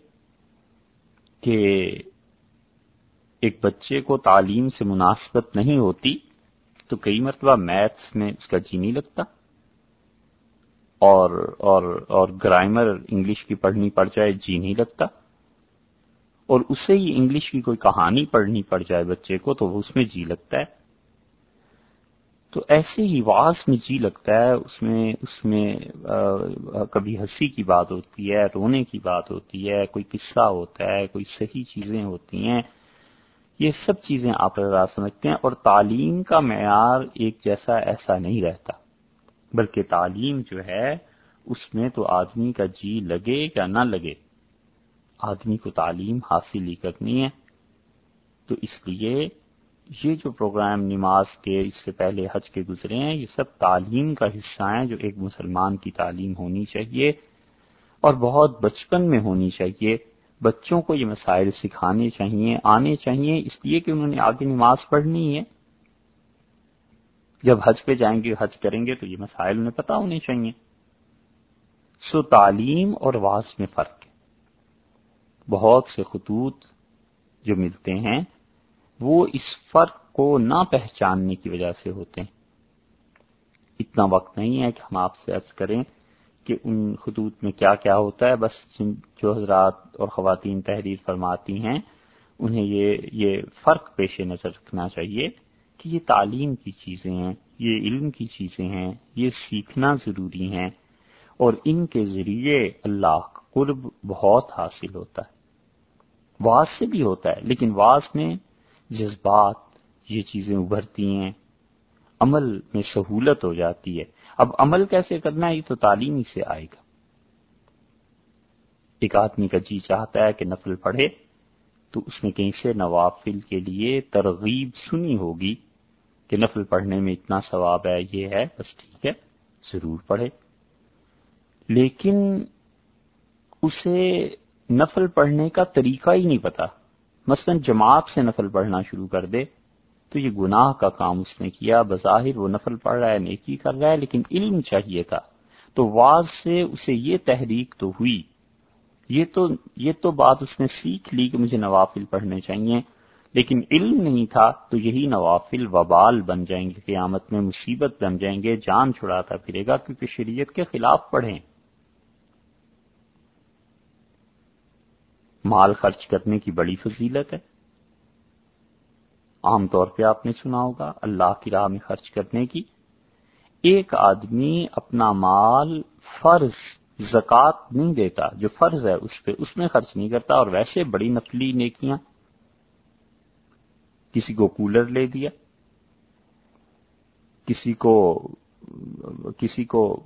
کہ ایک بچے کو تعلیم سے مناسبت نہیں ہوتی، تو کئی مرتبہ میتھس میں اس کا جی نہیں لگتا۔ اور اور اور گرامر انگلش کی پڑھنی پڑ جائے جی نہیں لگتا۔ اور اسے ہی انگلش کی کوئی کہانی پڑھنی پڑ جائے بچے کو، تو وہ اس میں جی لگتا ہے۔ تو ایسے ہی واس میں جی لگتا ہے، اس میں اس میں کبھی ہنسی کی بات ہوتی ہے، رونے کی بات ہوتی ہے، کوئی قصہ ہوتا ہے، کوئی صحیح چیزیں ہوتی ہیں۔ یہ سب چیزیں آپ سمجھتے ہیں اور تعلیم کا معیار ایک جیسا ایسا نہیں رہتا۔ بلکہ تعلیم جو ہے، اس میں تو آدمی کا جی لگے یا نہ لگے۔ آدمی کو تعلیم حاصل ہی کرنی ہے۔ تو اس لیے یہ جو پروگرام نماز کے اس سے پہلے حج کے گزرے ہیں، یہ سب تعلیم کا حصہ ہیں جو ایک مسلمان کی تعلیم ہونی چاہیے اور بہت بچپن میں ہونی چاہیے۔ بچوں کو یہ مسائل سکھانے چاہیے، آنے چاہیے، اس لیے کہ انہوں نے آگے نماز پڑھنی ہے۔ جب حج پہ جائیں گے، حج کریں گے، تو یہ مسائل انہیں پتا ہونے چاہیے۔ سو تعلیم اور واس میں فرق ہے۔ بہت سے خطوط جو ملتے ہیں وہ اس فرق کو نہ پہچاننے کی وجہ سے ہوتے ہیں۔ اتنا وقت نہیں ہے کہ ہم آپ سے عرض کریں کہ ان خطوط میں کیا کیا ہوتا ہے، بس جو حضرات اور خواتین تحریر فرماتی ہیں، انہیں یہ یہ فرق پیش نظر رکھنا چاہیے کہ یہ تعلیم کی چیزیں ہیں، یہ علم کی چیزیں ہیں، یہ سیکھنا ضروری ہیں اور ان کے ذریعے اللہ کا قرب بہت حاصل ہوتا ہے۔ واس سے بھی ہوتا ہے، لیکن واس میں جذبات یہ چیزیں ابھرتی ہیں، عمل میں سہولت ہو جاتی ہے۔ اب عمل کیسے کرنا ہے، یہ تو تعلیمی سے آئے گا۔ ایک آدمی کا جی چاہتا ہے کہ نفل پڑھے، تو اس نے کہیں سے نوافل کے لیے ترغیب سنی ہوگی کہ نفل پڑھنے میں اتنا ثواب ہے، یہ ہے، بس ٹھیک ہے، ضرور پڑھے۔ لیکن اسے نفل پڑھنے کا طریقہ ہی نہیں پتا۔ مثلا جماعت سے نفل پڑھنا شروع کر دے تو یہ گناہ کا کام اس نے کیا، بظاہر وہ نفل پڑھ رہا ہے، نیکی کر رہا ہے، لیکن علم چاہیے تھا۔ تو واز سے اسے یہ تحریک تو ہوئی۔ یہ تو یہ تو بات اس نے سیکھ لی کہ مجھے نوافل پڑھنے چاہیے۔ لیکن علم نہیں تھا تو یہی نوافل وبال بن جائیں گے، قیامت میں مصیبت بن جائیں گے، جان چھڑاتا پھرے گا کیونکہ شریعت کے خلاف پڑھیں۔ مال خرچ کرنے کی بڑی فضیلت ہے۔ عام طور پہ آپ نے سنا ہوگا، اللہ کی راہ میں خرچ کرنے کی۔ ایک آدمی اپنا مال فرض زکات نہیں دیتا، جو فرض ہے اس پہ، اس میں خرچ نہیں کرتا اور ویسے بڑی نقلی نیکیاں۔ کسی کو کولر لے دیا، کسی کو کسی کو،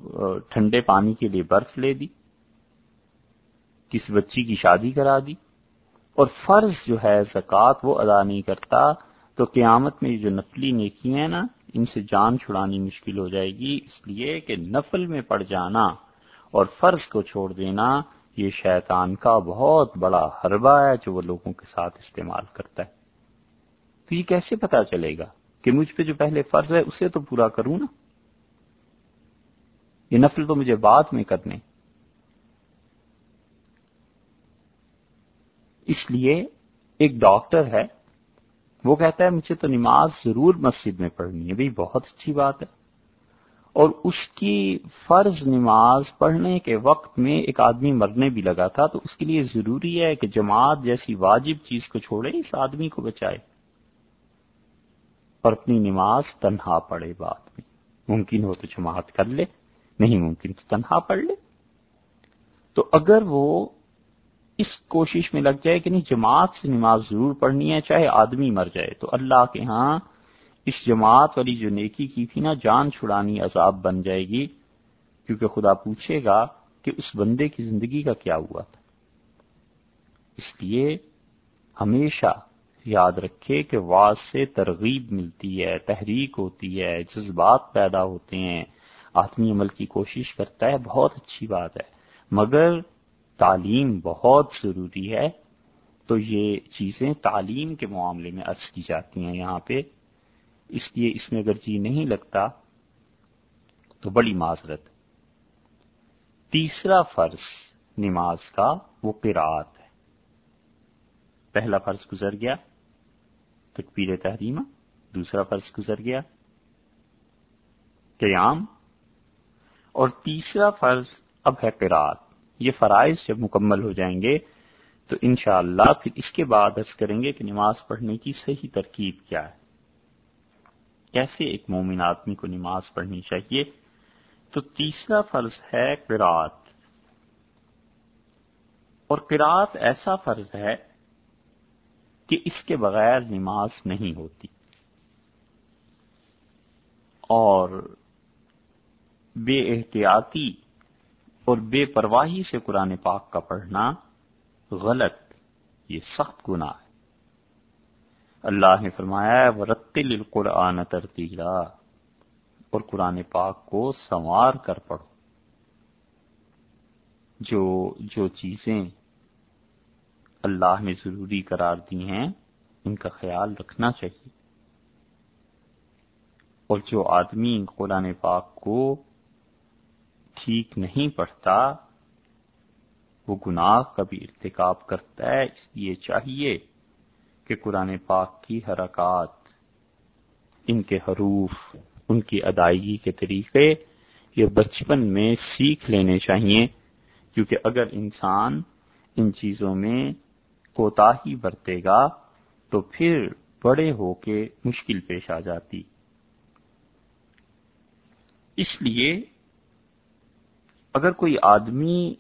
ٹھنڈے پانی کے لیے برف لے دی۔ کسی بچی کی شادی کرا دی اور فرض جو ہے زکوٰۃ وہ ادا نہیں کرتا تو قیامت میں جو نفلی نیکی ہیں نا، ان سے جان چھڑانی مشکل ہو جائے گی۔ اس لیے کہ نفل میں پڑ جانا اور فرض کو چھوڑ دینا، یہ شیطان کا بہت بڑا حربہ ہے جو وہ لوگوں کے ساتھ استعمال کرتا ہے۔ تو یہ کیسے پتا چلے گا کہ مجھ پہ جو پہلے فرض ہے، اسے تو پورا کروں نا؟ یہ نفل تو مجھے بعد میں کرنے۔ اس لیے ایک ڈاکٹر ہے، وہ کہتا ہے، مجھے تو نماز ضرور مسجد میں پڑھنی ہے بھائی بہت اچھی بات ہے۔ اور اس کی فرض نماز پڑھنے کے وقت میں ایک آدمی مرنے بھی لگا تھا، تو اس کے لیے ضروری ہے کہ جماعت جیسی واجب چیز کو چھوڑے، اس آدمی کو بچائے۔ اور اپنی نماز تنہا پڑھے بعد میں۔ ممکن ہو تو جماعت کر لے، نہیں ممکن تو تنہا پڑھ لے۔ تو اگر وہ اس کوشش میں لگ جائے کہ نہیں، جماعت سے نماز ضرور پڑھنی ہے، چاہے آدمی مر جائے۔ تو اللہ کے ہاں اس جماعت والی جو نیکی کی تھی نا، جان چھڑانی عذاب بن جائے گی۔ کیونکہ خدا پوچھے گا کہ اس بندے کی زندگی کا کیا ہوا تھا۔ اس لیے ہمیشہ یاد رکھے کہ واض سے ترغیب ملتی ہے، تحریک ہوتی ہے، جذبات پیدا ہوتے ہیں۔ آدمی عمل کی کوشش کرتا ہے، بہت اچھی بات ہے۔ مگر تعلیم بہت ضروری ہے، تو یہ چیزیں تعلیم کے معاملے میں عرض کی جاتی ہیں یہاں پہ۔ اس لیے اس میں اگر جی نہیں لگتا تو بڑی معذرت۔ تیسرا فرض نماز کا وہ قرآت ہے۔ پہلا فرض گزر گیا، تکبیر تحریمہ دوسرا فرض گزر گیا، قیام۔ اور تیسرا فرض اب ہے قرآت یہ فرائض جب مکمل ہو جائیں گے، تو انشاءاللہ اللہ پھر اس کے بعد عرض کریں گے کہ نماز پڑھنے کی صحیح ترکیب کیا ہے۔ کیسے ایک مومن آدمی کو نماز پڑھنی چاہیے؟ تو تیسرا فرض ہے قرآت اور قرآت ایسا فرض ہے کہ اس کے بغیر نماز نہیں ہوتی۔ اور بے احتیاطی اور بے پرواہی سے قرآن پاک کا پڑھنا غلط، یہ سخت گناہ ہے۔ اللہ نے فرمایا ورتل القرآن ترتیلا اور قرآن پاک کو سنوار کر پڑھو۔ جو جو چیزیں اللہ نے ضروری قرار دی ہیں، ان کا خیال رکھنا چاہیے۔ اور جو آدمی قرآن پاک کو ٹھیک نہیں پڑھتا، وہ گناہ کا بھی ارتکاب کرتا ہے، اس لیے چاہیے کہ قرآن پاک کی حرکات، ان کے حروف، ان کی ادائیگی کے طریقے یہ بچپن میں سیکھ لینے چاہیے، کیونکہ اگر انسان ان چیزوں میں کوتا ہی برتے گا تو پھر بڑے ہو کے مشکل پیش آ جاتی۔ اس لیے اگر کوئی آدمی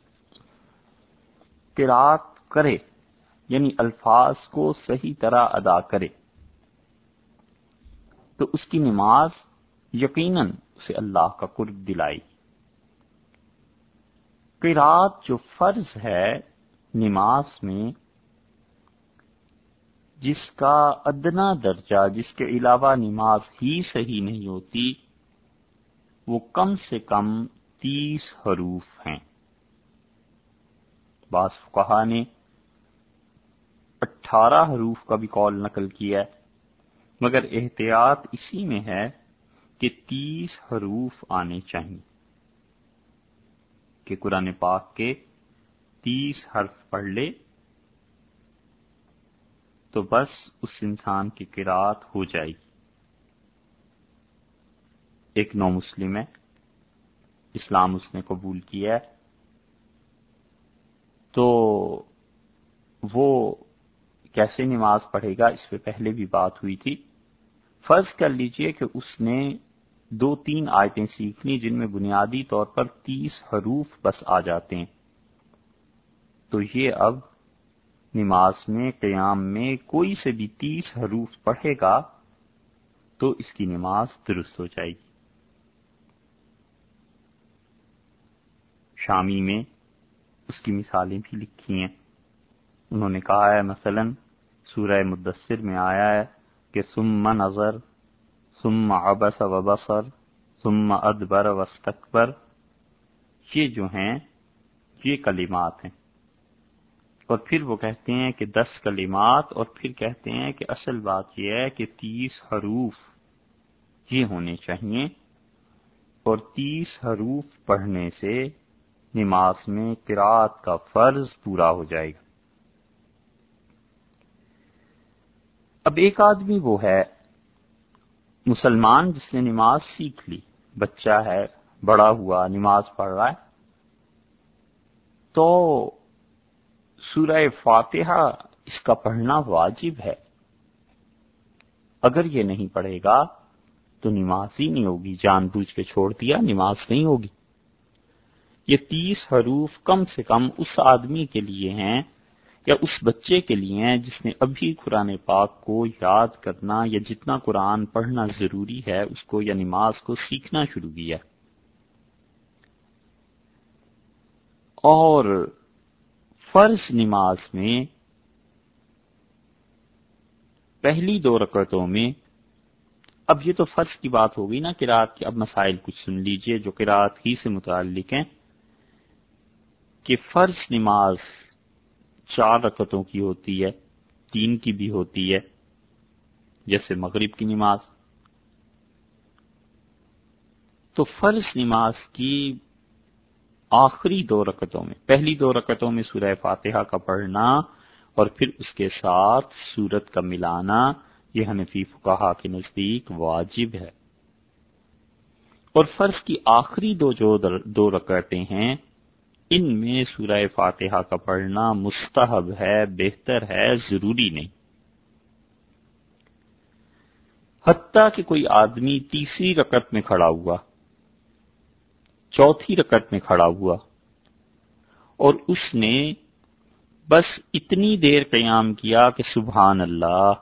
تراط کرے یعنی الفاظ کو صحیح طرح ادا کرے، تو اس کی نماز یقیناً اسے اللہ کا قرب دلائی قرات جو فرض ہے نماز میں، جس کا ادنا درجہ، جس کے علاوہ نماز ہی صحیح نہیں ہوتی، وہ کم سے کم تیس حروف ہیں۔ بعض کہا نے اٹھارہ حروف کا بھی قول نقل کیا ہے، مگر احتیاط اسی میں ہے کہ تیس حروف آنے چاہیے۔ کہ قرآن پاک کے تیس حرف پڑھ لے، تو بس اس انسان کی قرآت ہو جائے گی۔ ایک نو مسلم ہے۔ اسلام اس نے قبول کیا ہے، تو وہ کیسے نماز پڑھے گا؟ اس پہ پہلے بھی بات ہوئی تھی۔ فرض کر لیجیے کہ اس نے دو تین آیتیں سیکھنی جن میں بنیادی طور پر تیس حروف بس آ جاتے ہیں۔ تو یہ اب نماز میں، قیام میں کوئی سے بھی تیس حروف پڑھے گا تو اس کی نماز درست ہو جائے گی۔ شامی میں اس کی مثالیں بھی لکھی ہیں۔ انہوں نے کہا ہے، مثلا سورہ مدثر میں آیا ہے کہ سم نظر سم ابس و بسر سم ادبر وسطبر یہ جو ہیں، یہ کلمات ہیں۔ اور پھر وہ کہتے ہیں کہ دس کلمات، اور پھر کہتے ہیں کہ اصل بات یہ ہے کہ تیس حروف یہ ہونے چاہیے۔ اور تیس حروف پڑھنے سے نماز میں قرآت کا فرض پورا ہو جائے گا۔ اب ایک آدمی وہ ہے، مسلمان جس نے نماز سیکھ لی، بچہ ہے، بڑا ہوا، نماز پڑھ رہا ہے۔ تو سورہ فاتحہ اس کا پڑھنا واجب ہے۔ اگر یہ نہیں پڑھے گا تو نماز ہی نہیں ہوگی، جان بوجھ کے چھوڑ دیا، نماز نہیں ہوگی۔ یہ تیس حروف کم سے کم اس آدمی کے لیے ہیں یا اس بچے کے لیے ہیں جس نے ابھی قرآن پاک کو یاد کرنا یا جتنا قرآن پڑھنا ضروری ہے، اس کو یا نماز کو سیکھنا شروع کیا اور فرض نماز میں پہلی دو رکعتوں میں، اب یہ تو فرض کی بات ہوگی نا کراط کے اب مسائل کچھ سن لیجیے جو کراط ہی سے متعلق ہیں۔ کہ فرض نماز چار رکعتوں کی ہوتی ہے، تین کی بھی ہوتی ہے، جیسے مغرب کی نماز۔ تو فرض نماز کی آخری دو رکتوں میں، پہلی دو رکتوں میں سورہ فاتحہ کا پڑھنا اور پھر اس کے ساتھ سورت کا ملانا، یہ حنفی فقہا کے نزدیک واجب ہے۔ اور فرض کی آخری دو جو دو رکعتیں ہیں ان میں سورہ فاتحہ کا پڑھنا مستحب ہے، بہتر ہے، ضروری نہیں۔ حتیٰ کہ کوئی آدمی تیسری رکعت میں کھڑا ہوا، چوتھی رکعت میں کھڑا ہوا، اور اس نے بس اتنی دیر قیام کیا کہ سبحان اللہ،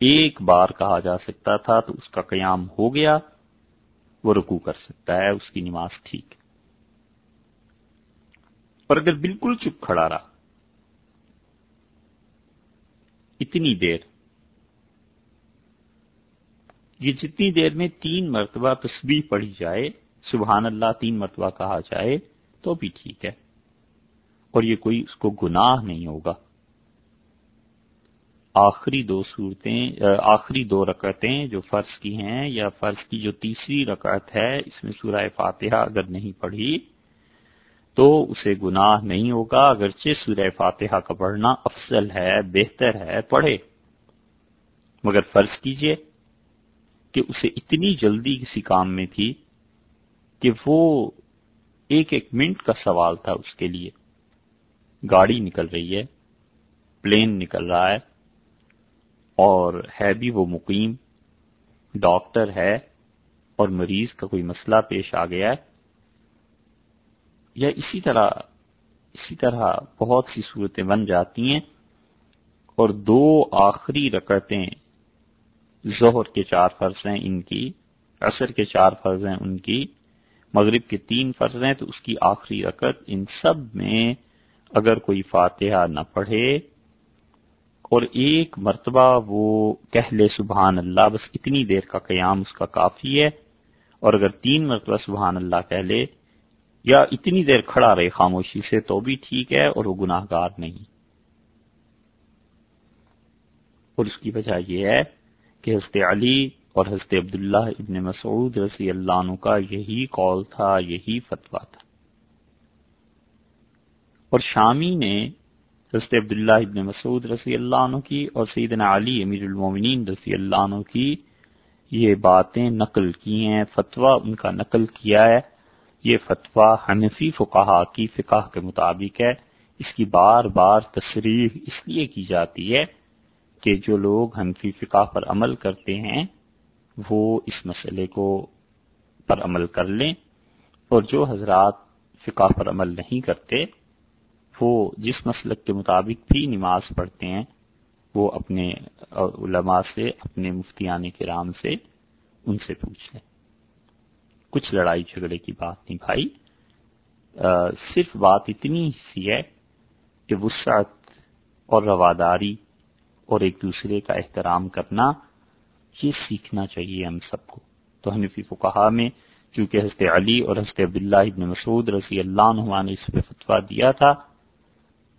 ایک بار کہا جا سکتا تھا تو اس کا قیام ہو گیا، وہ رکو کر سکتا ہے، اس کی نماز ٹھیک۔ اور اگر بالکل چپ کھڑا رہا۔ اتنی دیر۔ یہ جتنی دیر میں تین مرتبہ تسبیح پڑھی جائے، سبحان اللہ تین مرتبہ کہا جائے، تو بھی ٹھیک ہے۔ اور یہ کوئی اس کو گناہ نہیں ہوگا۔ آخری دو صورتیں آخری دو رکعتیں جو فرض کی ہیں یا فرض کی جو تیسری رکعت ہے، اس میں سورہ فاتحہ اگر نہیں پڑھی تو اسے گناہ نہیں ہوگا، اگرچہ سورہ فاتحہ کا پڑھنا افضل ہے، بہتر ہے، پڑھے۔ مگر فرض کیجیے کہ اسے اتنی جلدی کسی کام میں تھی کہ وہ ایک ایک منٹ کا سوال تھا اس کے لیے۔ گاڑی نکل رہی ہے، پلین نکل رہا ہے اور ہے بھی وہ مقیم۔ ڈاکٹر ہے اور مریض کا کوئی مسئلہ پیش آ گیا ہے۔ یا اسی طرح اسی طرح بہت سی صورتیں بن جاتی ہیں اور دو آخری رکعتیں ظہر کے چار فرض ہیں ان کی، عصر کے چار فرض ہیں ان کی، مغرب کے تین فرض ہیں، تو اس کی آخری رکعت ان سب میں اگر کوئی فاتحہ نہ پڑھے اور ایک مرتبہ وہ کہہ لے سبحان اللہ، بس اتنی دیر کا قیام اس کا کافی ہے، اور اگر تین مرتبہ سبحان اللہ کہہ لے یا اتنی دیر کھڑا رہے خاموشی سے تو بھی ٹھیک ہے اور وہ گناہ گار نہیں۔ اور اس کی وجہ یہ ہے کہ حضرت علی اور حضرت عبداللہ ابن مسعود رضی اللہ عنہ کا یہی قول تھا، یہی فتویٰ تھا۔ اور شامی نے حضرت عبداللہ ابن مسعود رضی اللہ عنہ کی اور سیدنا علی امیر المومنین رضی اللہ عنہ کی یہ باتیں نقل کی ہیں، فتویٰ ان کا نقل کیا ہے۔ یہ فتویٰ حنفی فقہا کی فقہ کے مطابق ہے۔ اس کی بار بار تصریح اس لیے کی جاتی ہے کہ جو لوگ حنفی فقہ پر عمل کرتے ہیں، وہ اس مسئلے کو پر عمل کر لیں اور جو حضرات فقہ پر عمل نہیں کرتے، وہ جس مسلک کے مطابق بھی نماز پڑھتے ہیں، وہ اپنے علماء سے، اپنے مفتیان کرام سے ان سے پوچھ لیں۔ کچھ لڑائی جھگڑے کی بات نہیں بھائی صرف بات اتنی سی ہے کہ وسعت اور رواداری اور ایک دوسرے کا احترام کرنا، یہ سیکھنا چاہیے ہم سب کو۔ تو حنفی فقہا میں چونکہ حضرت علی اور حضرت عبداللہ ابن مسعود رضی اللہ عنہ نے اس پہ فتویٰ دیا تھا،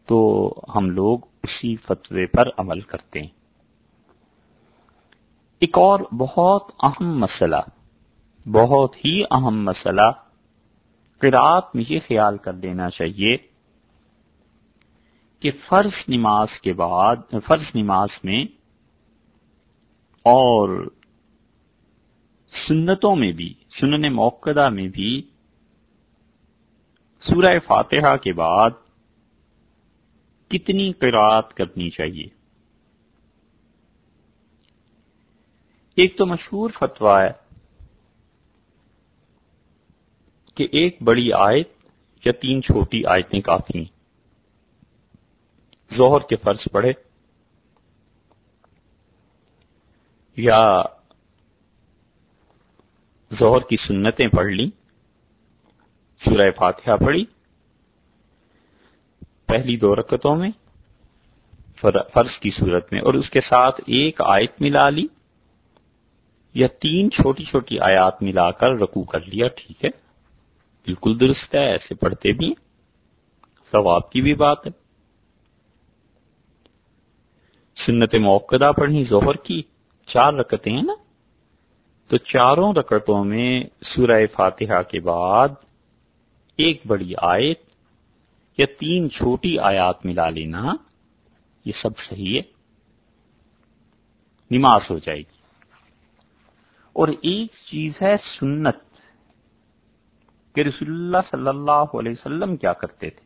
تو ہم لوگ اسی فتوے پر عمل کرتے ہیں۔ ایک اور بہت اہم مسئلہ بہت ہی اہم مسئلہ قرآت میں یہ خیال کر دینا چاہیے کہ فرض نماز کے بعد، فرض نماز میں اور سنتوں میں بھی، سنن موقع میں بھی سورہ فاتحہ کے بعد کتنی قرآت کرنی چاہیے۔ ایک تو مشہور فتویٰ ہے کہ ایک بڑی آیت یا تین چھوٹی آیتیں کافی ہیں۔ ظہر کے فرض پڑھے۔ یا ظہر کی سنتیں پڑھ لی سورہ فاتحہ پڑھی۔ پہلی دو رکتوں میں فرض کی صورت میں، اور اس کے ساتھ ایک آیت ملا لی یا تین چھوٹی چھوٹی آیات ملا کر رکو کر لیا، ٹھیک ہے؟ بالکل درست ہے، ایسے پڑھتے بھی ثواب کی بھی بات ہے۔ سنت موقع پڑھی ظہر کی چار رکتیں ہیں نا۔ تو چاروں رکتوں میں سورہ فاتحہ کے بعد ایک بڑی آیت یا تین چھوٹی آیات ملا لینا، یہ سب صحیح ہے۔ نماز ہو جائے گی۔ اور ایک چیز ہے سنت۔ کہ رسول اللہ صلی اللہ علیہ وسلم کیا کرتے تھے؟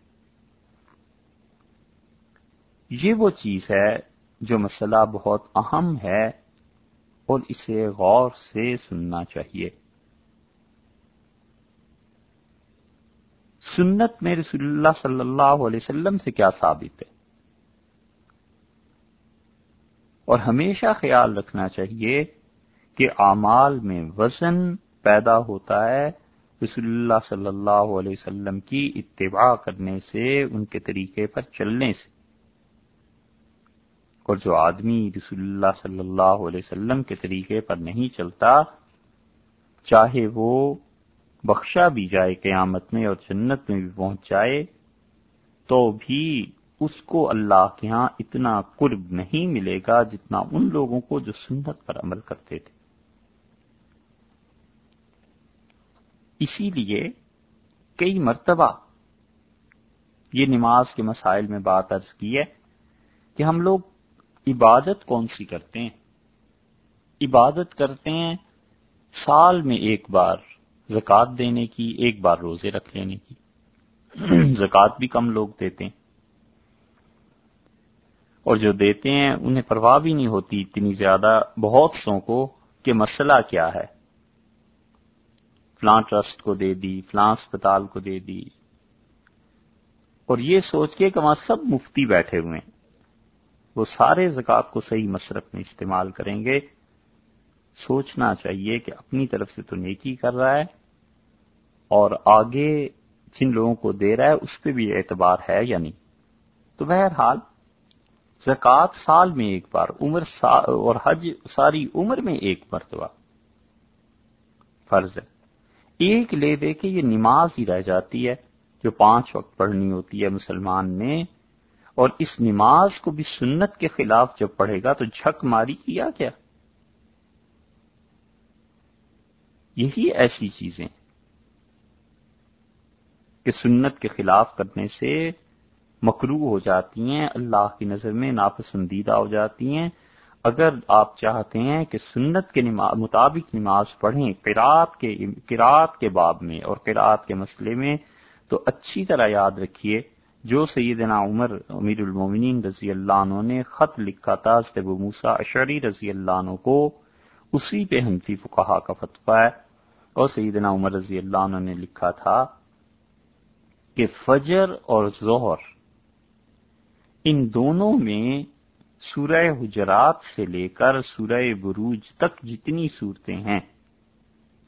یہ وہ چیز ہے جو مسئلہ بہت اہم ہے اور اسے غور سے سننا چاہیے۔ سنت میں رسول اللہ صلی اللہ علیہ وسلم سے کیا ثابت ہے؟ اور ہمیشہ خیال رکھنا چاہیے کہ اعمال میں وزن پیدا ہوتا ہے رسول اللہ صلی اللہ علیہ وسلم کی اتباع کرنے سے، ان کے طریقے پر چلنے سے۔ اور جو آدمی رسول اللہ صلی اللہ علیہ وسلم کے طریقے پر نہیں چلتا، چاہے وہ بخشا بھی جائے قیامت میں اور جنت میں بھی پہنچ جائے، تو بھی اس کو اللہ کے ہاں اتنا قرب نہیں ملے گا جتنا ان لوگوں کو جو سنت پر عمل کرتے تھے۔ اسی لیے کئی مرتبہ یہ نماز کے مسائل میں بات ارض کی ہے کہ ہم لوگ عبادت کون سی کرتے ہیں؟ عبادت کرتے ہیں سال میں ایک بار زکوٰۃ دینے کی، ایک بار روزے رکھ لینے کی۔ زکوٰۃ بھی کم لوگ دیتے ہیں۔ اور جو دیتے ہیں، انہیں پرواہ بھی نہیں ہوتی اتنی زیادہ بہت سو کو کہ مسئلہ کیا ہے۔ فلاں ٹرسٹ کو دے دی، فلاں اسپتال کو دے دی۔ اور یہ سوچ کے کہ وہاں سب مفتی بیٹھے ہوئے ہیں۔ وہ سارے زکات کو صحیح مصرف میں استعمال کریں گے۔ سوچنا چاہیے کہ اپنی طرف سے تو نیکی کر رہا ہے اور آگے جن لوگوں کو دے رہا ہے، اس پہ بھی اعتبار ہے یا نہیں۔ تو بہرحال، زکوٰۃ سال میں ایک بار، عمر سا اور حج ساری عمر میں ایک مرتبہ۔ فرض ہے۔ ایک لے دے کے یہ نماز ہی رہ جاتی ہے جو پانچ وقت پڑھنی ہوتی ہے مسلمان نے۔ اور اس نماز کو بھی سنت کے خلاف جب پڑھے گا تو جھک ماری کیا کیا؟ یہی ایسی چیزیں کہ سنت کے خلاف کرنے سے مکرو ہو جاتی ہیں، اللہ کی نظر میں ناپسندیدہ ہو جاتی ہیں۔ اگر آپ چاہتے ہیں کہ سنت کے مطابق نماز پڑھیں قرات کے قرات کے باب میں اور قرات کے مسئلے میں، تو اچھی طرح یاد رکھیے جو سیدنا عمر امیر المومنین رضی اللہ عنہ نے خط لکھا تھا ابو موسا اشری رضی اللہ عنہ کو، اسی پہ حنفی فقہا کا فتویٰ ہے اور سیدنا عمر رضی اللہ عنہ نے لکھا تھا کہ فجر اور ظہر ان دونوں میں سورہ حجرات سے لے کر سورہ بروج تک جتنی صورتیں ہیں،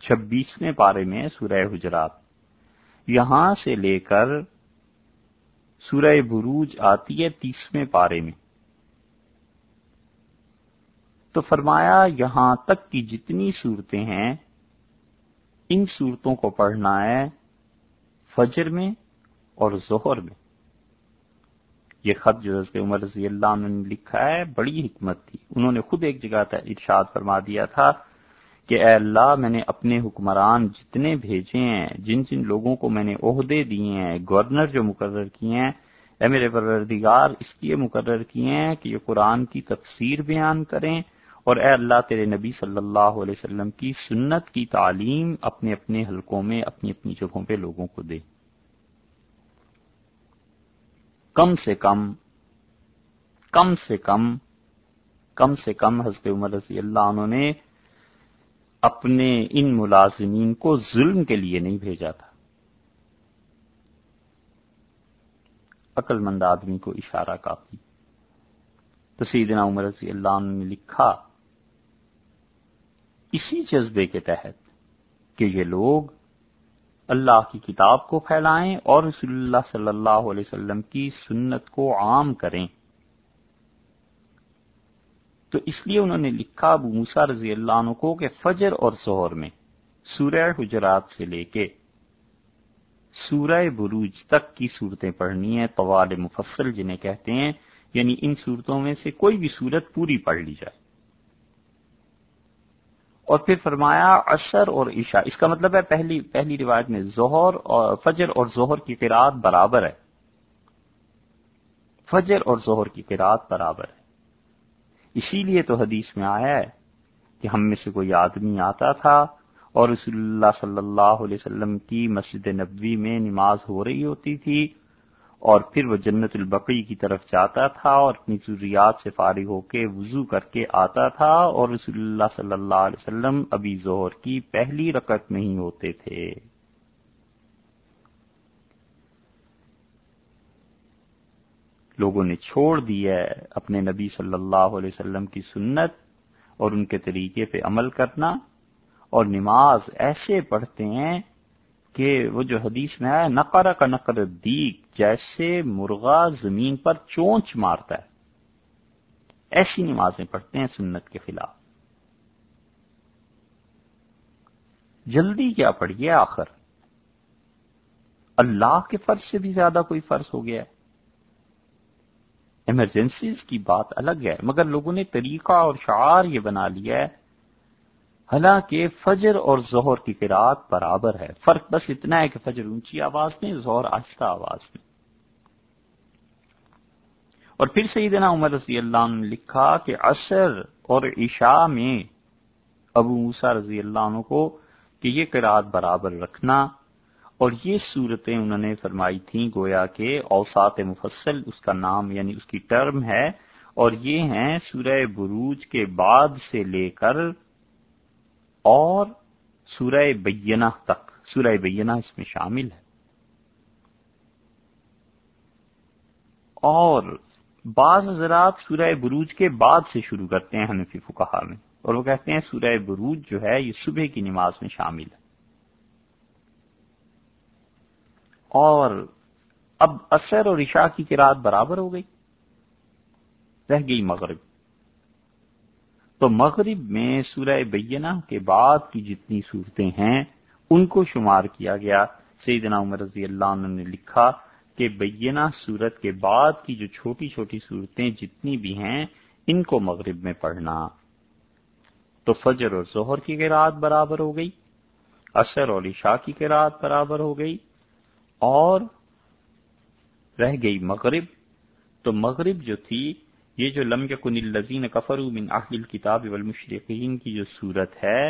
چھبیسویں پارے میں سورہ حجرات۔ یہاں سے لے کر سورہ بروج آتی ہے تیسویں پارے میں۔ تو فرمایا، یہاں تک کی جتنی صورتیں ہیں، ان صورتوں کو پڑھنا ہے فجر میں اور ظہر میں۔ یہ خط جو حضرت عمر رضی اللہ عنہ نے لکھا ہے، بڑی حکمت تھی۔ انہوں نے خود ایک جگہ ارشاد فرما دیا تھا کہ اے اللہ، میں نے اپنے حکمران جتنے بھیجے ہیں، جن جن لوگوں کو میں نے عہدے دیے ہیں، گورنر جو مقرر کیے ہیں، اے میرے پروردگار، اس لیے مقرر کیے ہیں کہ یہ قرآن کی تفسیر بیان کریں اور اے اللہ، تیرے نبی صلی اللہ علیہ وسلم کی سنت کی تعلیم اپنے اپنے حلقوں میں، اپنی اپنی جگہوں پہ لوگوں کو دے۔ کم سے کم کم سے کم کم سے کم حضرت عمر رضی اللہ عنہ نے اپنے ان ملازمین کو ظلم کے لیے نہیں بھیجا تھا۔ عقل مند آدمی کو اشارہ کافی۔ تو سیدنا عمر رضی اللہ عنہ نے لکھا، اسی جذبے کے تحت کہ یہ لوگ اللہ کی کتاب کو پھیلائیں اور رسول اللہ صلی اللہ علیہ وسلم کی سنت کو عام کریں۔ تو اس لیے انہوں نے لکھا ابو موسا رضی اللہ عنہ کو کہ فجر اور ظہر میں سورہ حجرات سے لے کے سورہ بروج تک کی صورتیں پڑھنی ہیں، طوال مفصل جنہیں کہتے ہیں یعنی ان صورتوں میں سے کوئی بھی صورت پوری پڑھ لی جائے۔ اور پھر فرمایا عشر اور عشاء۔ اس کا مطلب ہے پہلی پہلی روایت میں ظہر اور فجر اور ظہر کی قرآت برابر ہے۔ فجر اور ظہر کی قرآت برابر ہے۔ اسی لیے تو حدیث میں آیا ہے کہ ہم میں سے کوئی آدمی آتا تھا اور رسول اللہ صلی اللہ علیہ وسلم کی مسجد نبوی میں نماز ہو رہی ہوتی تھی اور پھر وہ جنت البقی کی طرف جاتا تھا اور اپنی ضروریات سے فارغ ہو کے وضو کر کے آتا تھا اور رسول اللہ صلی اللہ علیہ وسلم ابھی ظہر کی پہلی رکعت میں ہی ہوتے تھے۔ لوگوں نے چھوڑ دی ہے اپنے نبی صلی اللہ علیہ وسلم کی سنت اور ان کے طریقے پہ عمل کرنا اور نماز ایسے پڑھتے ہیں کہ وہ جو حدیث میں آیا نقر کا نقر دیگ جیسے مرغا زمین پر چونچ مارتا ہے۔ ایسی نمازیں پڑھتے ہیں سنت کے خلاف۔ جلدی کیا پڑھیے آخر؟ اللہ کے فرض سے بھی زیادہ کوئی فرض ہو گیا ہے۔ ایمرجنسیز کی بات الگ ہے، مگر لوگوں نے طریقہ اور شعار یہ بنا لیا ہے حالانکہ فجر اور ظہر کی قرآت برابر ہے۔ فرق بس اتنا ہے کہ فجر اونچی آواز میں، ظہر آہستہ آواز میں۔ اور پھر سیدنا عمر رضی اللہ عنہ نے لکھا کہ عصر اور عشاء میں ابو موسا رضی اللہ عنہ کو کہ یہ قرآت برابر رکھنا۔ اور یہ صورتیں انہوں نے فرمائی تھیں گویا کہ اوسات مفصل، اس کا نام یعنی اس کی ٹرم ہے۔ اور یہ ہیں سورہ بروج کے بعد سے لے کر اور سورہ بینہ تک، سورہ بینہ اس میں شامل ہے۔ اور بعض حضرات سورہ بروج کے بعد سے شروع کرتے ہیں حنفی فکہ میں، اور وہ کہتے ہیں سورہ بروج جو ہے یہ صبح کی نماز میں شامل ہے۔ اور اب اثر اور عشاء کی قرآت برابر ہو گئی، رہ گئی مغرب۔ تو مغرب میں سورہ بینہ کے بعد کی جتنی صورتیں ہیں، ان کو شمار کیا گیا۔ سیدنا عمر رضی اللہ عنہ نے لکھا کہ بینہ صورت کے بعد کی جو چھوٹی چھوٹی صورتیں جتنی بھی ہیں، ان کو مغرب میں پڑھنا۔ تو فجر اور ظہر کی قرآت برابر ہو گئی اثر اور عشاء کی قرآت برابر ہو گئی اور رہ گئی مغرب۔ تو مغرب جو تھی یہ جو لم یکن الذین کفروا من اہل الكتاب والمشرقین کی جو صورت ہے،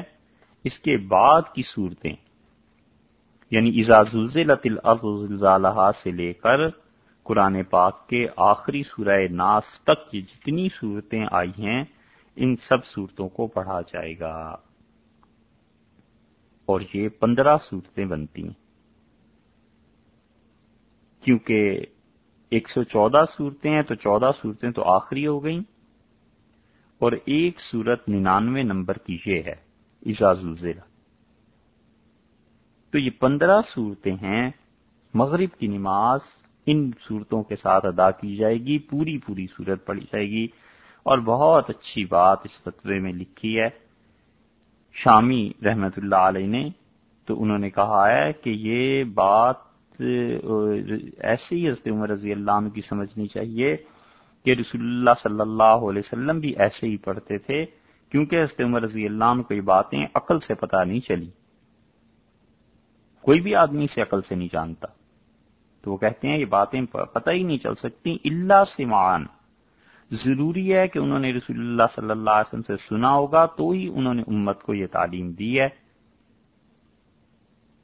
اس کے بعد کی صورتیں یعنی اذا زلزلت الارض زلزالہا سے لے کر قرآن پاک کے آخری سورہ ناس تک یہ جتنی صورتیں آئی ہیں، ان سب صورتوں کو پڑھا جائے گا۔ اور یہ پندرہ صورتیں بنتی ہیں۔ کیونکہ ایک سو چودہ صورتیں ہیں تو چودہ صورتیں تو آخری ہو گئیں۔ اور ایک صورت ننانوے نمبر کی یہ ہے اعزاز تو یہ پندرہ صورتیں ہیں، مغرب کی نماز ان صورتوں کے ساتھ ادا کی جائے گی، پوری پوری صورت پڑھی جائے گی۔ اور بہت اچھی بات اس فتوے میں لکھی ہے، شامی رحمت اللہ علیہ نے تو انہوں نے کہا ہے کہ یہ بات ایسے ہی حضرت عمر رضی اللہ عنہ کی سمجھنی چاہیے کہ رسول اللہ صلی اللہ علیہ وسلم بھی ایسے ہی پڑھتے تھے، کیونکہ حضرت عمر رضی اللہ عنہ کو یہ باتیں عقل سے پتہ نہیں چلی۔ کوئی بھی آدمی سے عقل سے نہیں جانتا۔ تو وہ کہتے ہیں یہ باتیں پتہ ہی نہیں چل سکتی اللہ سمان ضروری ہے کہ انہوں نے رسول اللہ صلی اللہ علیہ وسلم سے سنا ہوگا، تو ہی انہوں نے امت کو یہ تعلیم دی ہے۔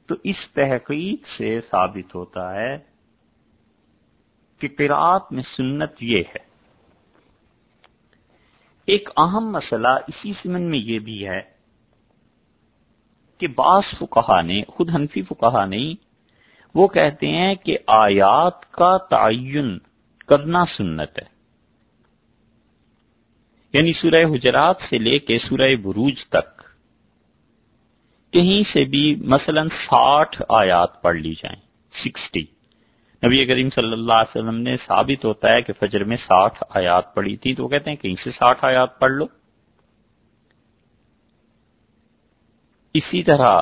تو اس تحقیق سے ثابت ہوتا ہے کہ قرآت میں سنت یہ ہے۔ ایک اہم مسئلہ اسی سمن میں یہ بھی ہے کہ بعض فکہ نے، خود حنفی فکہ نہیں وہ کہتے ہیں کہ آیات کا تعین کرنا سنت ہے۔ یعنی سورہ حجرات سے لے کے سورہ بروج تک۔ کہیں سے بھی مثلا ساٹھ آیات پڑھ لی جائیں، سکسٹی۔ نبی کریم صلی اللہ علیہ وسلم نے ثابت ہوتا ہے کہ فجر میں ساٹھ آیات پڑھی تھی، تو وہ کہتے ہیں کہیں سے ساٹھ آیات پڑھ لو۔ اسی طرح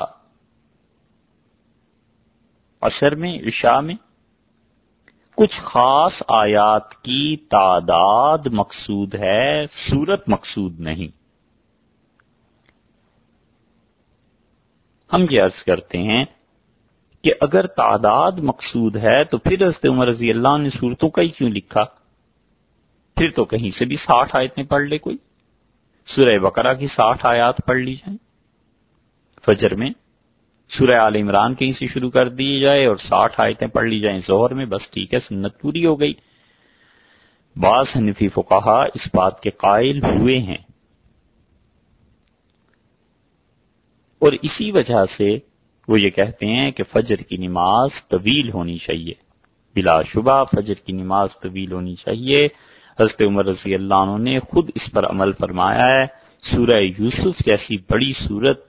اثر میں، عشاء میں کچھ خاص آیات کی تعداد مقصود ہے صورت مقصود نہیں۔ ہم یہ عرض کرتے ہیں کہ اگر تعداد مقصود ہے تو پھر حضرت عمر رضی اللہ نے صورتوں کا ہی کیوں لکھا؟ پھر تو کہیں سے بھی ساٹھ آیتیں پڑھ لے کوئی۔ سورہ بقرہ کی ساٹھ آیات پڑھ لی جائیں۔ فجر میں سورہ عال عمران کہیں سے شروع کر دی جائے اور ساٹھ آیتیں پڑھ لی جائیں۔ زہر میں بس ٹھیک ہے، سنت پوری ہو گئی۔ بعض حنفی فقہا اس بات کے قائل ہوئے ہیں۔ اور اسی وجہ سے وہ یہ کہتے ہیں کہ فجر کی نماز طویل ہونی چاہیے۔ بلا شبہ فجر کی نماز طویل ہونی چاہیے۔ حضرت عمر رضی اللہ عنہ نے خود اس پر عمل فرمایا ہے۔ سورہ یوسف جیسی بڑی صورت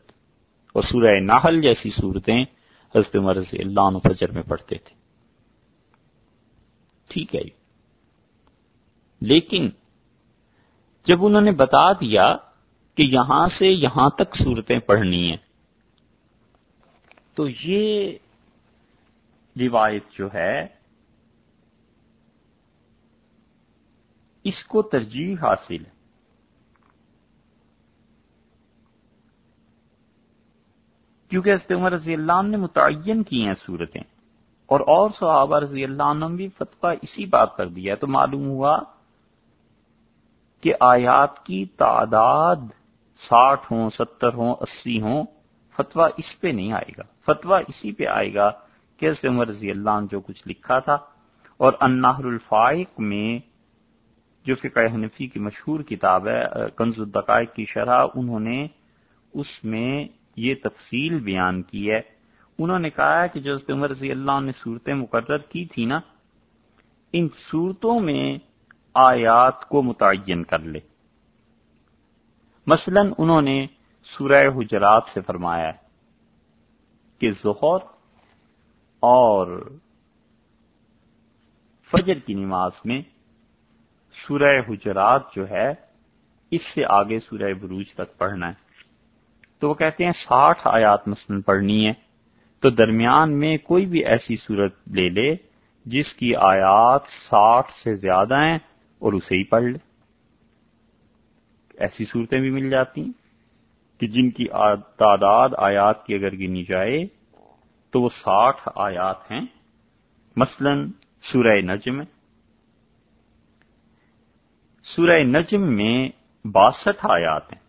اور سورہ ناہل جیسی صورتیں حضرت عمر رضی اللہ عنہ فجر میں پڑھتے تھے۔ ٹھیک ہے۔ لیکن جب انہوں نے بتا دیا کہ یہاں سے یہاں تک صورتیں پڑھنی ہیں۔ تو یہ روایت جو ہے، اس کو ترجیح حاصل ہے۔ کیونکہ حضرت عمر رضی اللہ عنہ نے متعین کی ہیں صورتیں، اور اور صحابہ رضی اللہ عنہ بھی فتویٰ اسی بات پر دیا تو معلوم ہوا کہ آیات کی تعداد ساٹھ ہوں، ستر ہوں، اسی ہوں، فتویٰ اس پہ نہیں آئے گا۔ فتویٰ اسی پہ آئے گا کہ عمر رضی اللہ عنہ جو کچھ لکھا تھا اور انہر الفائق میں جو فقہ حنفی کی مشہور کتاب ہے، کنز الدقائق کی شرح، انہوں نے اس میں یہ تفصیل بیان کی ہے۔ انہوں نے کہا کہ جو عمر رضی اللہ نے صورتیں مقرر کی تھی نا، ان صورتوں میں آیات کو متعین کر لے۔ مثلا انہوں نے سورہ حجرات سے فرمایا ہے کہ ظہر اور فجر کی نماز میں سورہ حجرات جو ہے، اس سے آگے سورہ بروج تک پڑھنا ہے۔ تو وہ کہتے ہیں ساٹھ آیات مثلا پڑھنی ہے تو درمیان میں کوئی بھی ایسی صورت لے لے جس کی آیات ساٹھ سے زیادہ ہیں اور اسے ہی پڑھ لے۔ ایسی صورتیں بھی مل جاتی ہیں کہ جن کی تعداد آیات کی اگر گنی جائے تو وہ ساٹھ آیات ہیں۔ مثلا سورہ نجم۔ سورہ نجم میں باسٹھ آیات ہیں۔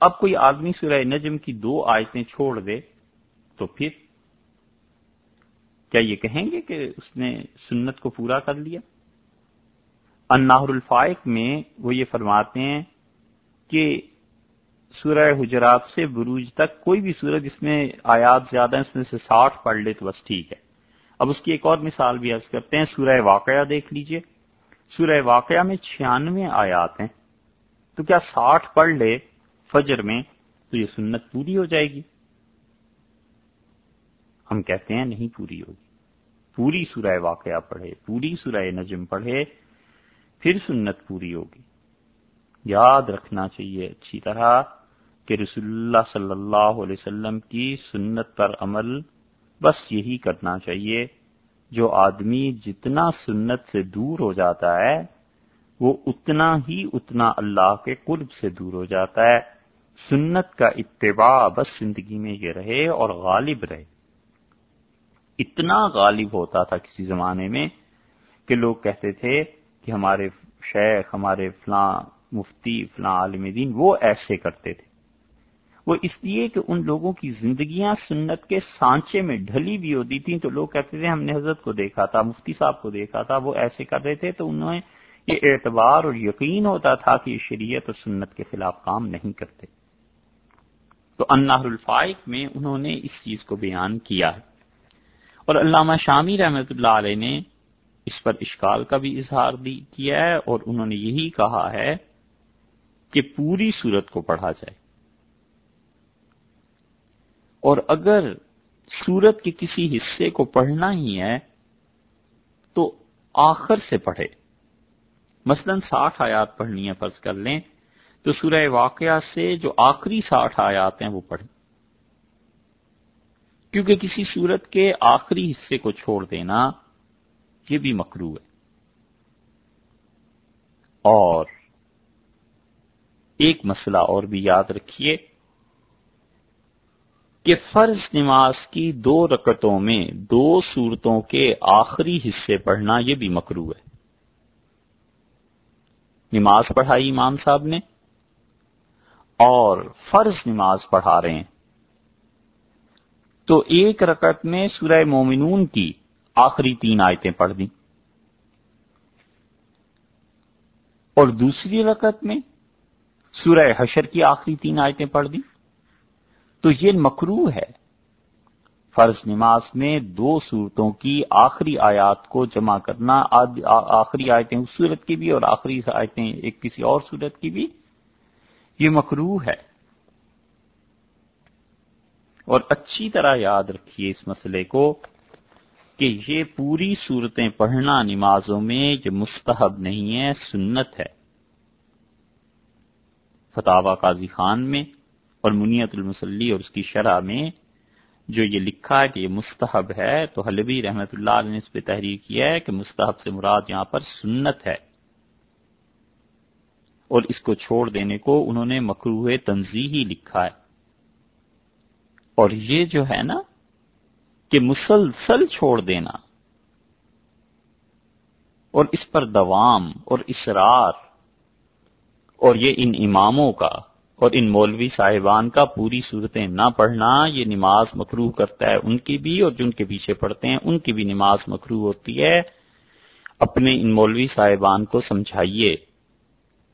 اب کوئی آدمی سورہ نجم کی دو آیتیں چھوڑ دے تو پھر کیا یہ کہیں گے کہ اس نے سنت کو پورا کر لیا؟ اناہر الفائق میں وہ یہ فرماتے ہیں کہ سورہ حجرات سے بروج تک کوئی بھی سورج جس میں آیات زیادہ ہیں، اس میں سے ساٹھ پڑھ لے تو بس ٹھیک ہے۔ اب اس کی ایک اور مثال بھی عرض کرتے ہیں، سورہ واقعہ دیکھ لیجیے۔ سورہ واقعہ میں چھیانوے آیات ہیں۔ تو کیا ساٹھ پڑھ لے فجر میں تو یہ سنت پوری ہو جائے گی؟ ہم کہتے ہیں نہیں پوری ہوگی۔ پوری سورہ واقعہ پڑھے، پوری سورہ نجم پڑھے، پھر سنت پوری ہوگی۔ یاد رکھنا چاہیے اچھی طرح کہ رسول اللہ صلی اللہ علیہ وسلم کی سنت پر عمل بس یہی کرنا چاہیے، جو آدمی جتنا سنت سے دور ہو جاتا ہے، وہ اتنا ہی اتنا اللہ کے قرب سے دور ہو جاتا ہے۔ سنت کا اتباع بس زندگی میں یہ رہے اور غالب رہے۔ اتنا غالب ہوتا تھا کسی زمانے میں کہ لوگ کہتے تھے کہ ہمارے شیخ، ہمارے فلاں مفتی فلاں عالم دین، وہ ایسے کرتے تھے۔ وہ اس لیے کہ ان لوگوں کی زندگیاں سنت کے سانچے میں ڈھلی بھی ہوتی تھیں، تو لوگ کہتے تھے، ہم نے حضرت کو دیکھا تھا، مفتی صاحب کو دیکھا تھا، وہ ایسے کر رہے تھے، تو انہوں نے یہ اعتبار اور یقین ہوتا تھا کہ یہ شریعت اور سنت کے خلاف کام نہیں کرتے۔ تو انہر الفائق میں انہوں نے اس چیز کو بیان کیا ہے۔ اور علامہ شامی رحمت اللہ علیہ نے اس پر اشکال کا بھی اظہار کیا ہے اور انہوں نے یہی کہا ہے کہ پوری صورت کو پڑھا جائے۔ اور اگر سورت کے کسی حصے کو پڑھنا ہی ہے، تو آخر سے پڑھے۔ مثلا ساٹھ آیات پڑھنی ہے، فرض کر لیں۔ تو سورہ واقعہ سے جو آخری ساٹھ آیات ہیں، وہ پڑھیں۔ کیونکہ کسی صورت کے آخری حصے کو چھوڑ دینا، یہ بھی مکرو ہے۔ اور ایک مسئلہ اور بھی یاد رکھیے کہ فرض نماز کی دو رکتوں میں دو صورتوں کے آخری حصے پڑھنا یہ بھی مکرو ہے۔ نماز پڑھائی امام صاحب نے اور فرض نماز پڑھا رہے ہیں۔ تو ایک رکعت میں سورہ مومنون کی آخری تین آیتیں پڑھ دیں۔ اور دوسری رکعت میں سورہ حشر کی آخری تین آیتیں پڑھ دیں تو یہ مکرو ہے۔ فرض نماز میں دو صورتوں کی آخری آیات کو جمع کرنا آخری آیتیں اس صورت کی بھی اور آخری آیتیں ایک کسی اور صورت کی بھی، یہ مکرو ہے۔ اور اچھی طرح یاد رکھیے اس مسئلے کو کہ یہ پوری صورتیں پڑھنا نمازوں میں یہ مستحب نہیں ہے، سنت ہے۔ فتح قاضی خان میں اور منیت المسلی اور اس کی شرح میں جو یہ لکھا ہے کہ یہ مستحب ہے، تو حلبی رحمت اللہ علیہ نے اس پہ تحریر کیا ہے کہ مستحب سے مراد یہاں پر سنت ہے۔ اور اس کو چھوڑ دینے کو انہوں نے مکروح تنظیحی لکھا ہے۔ اور یہ جو ہے نا کہ مسلسل چھوڑ دینا اور اس پر دوام اور اسرار اور یہ ان اماموں کا اور ان مولوی صاحبان کا پوری صورتیں نہ پڑھنا، یہ نماز مکرو کرتا ہے ان کی بھی اور جن کے پیچھے پڑھتے ہیں، ان کی بھی نماز مکرو ہوتی ہے۔ اپنے ان مولوی صاحبان کو سمجھائیے،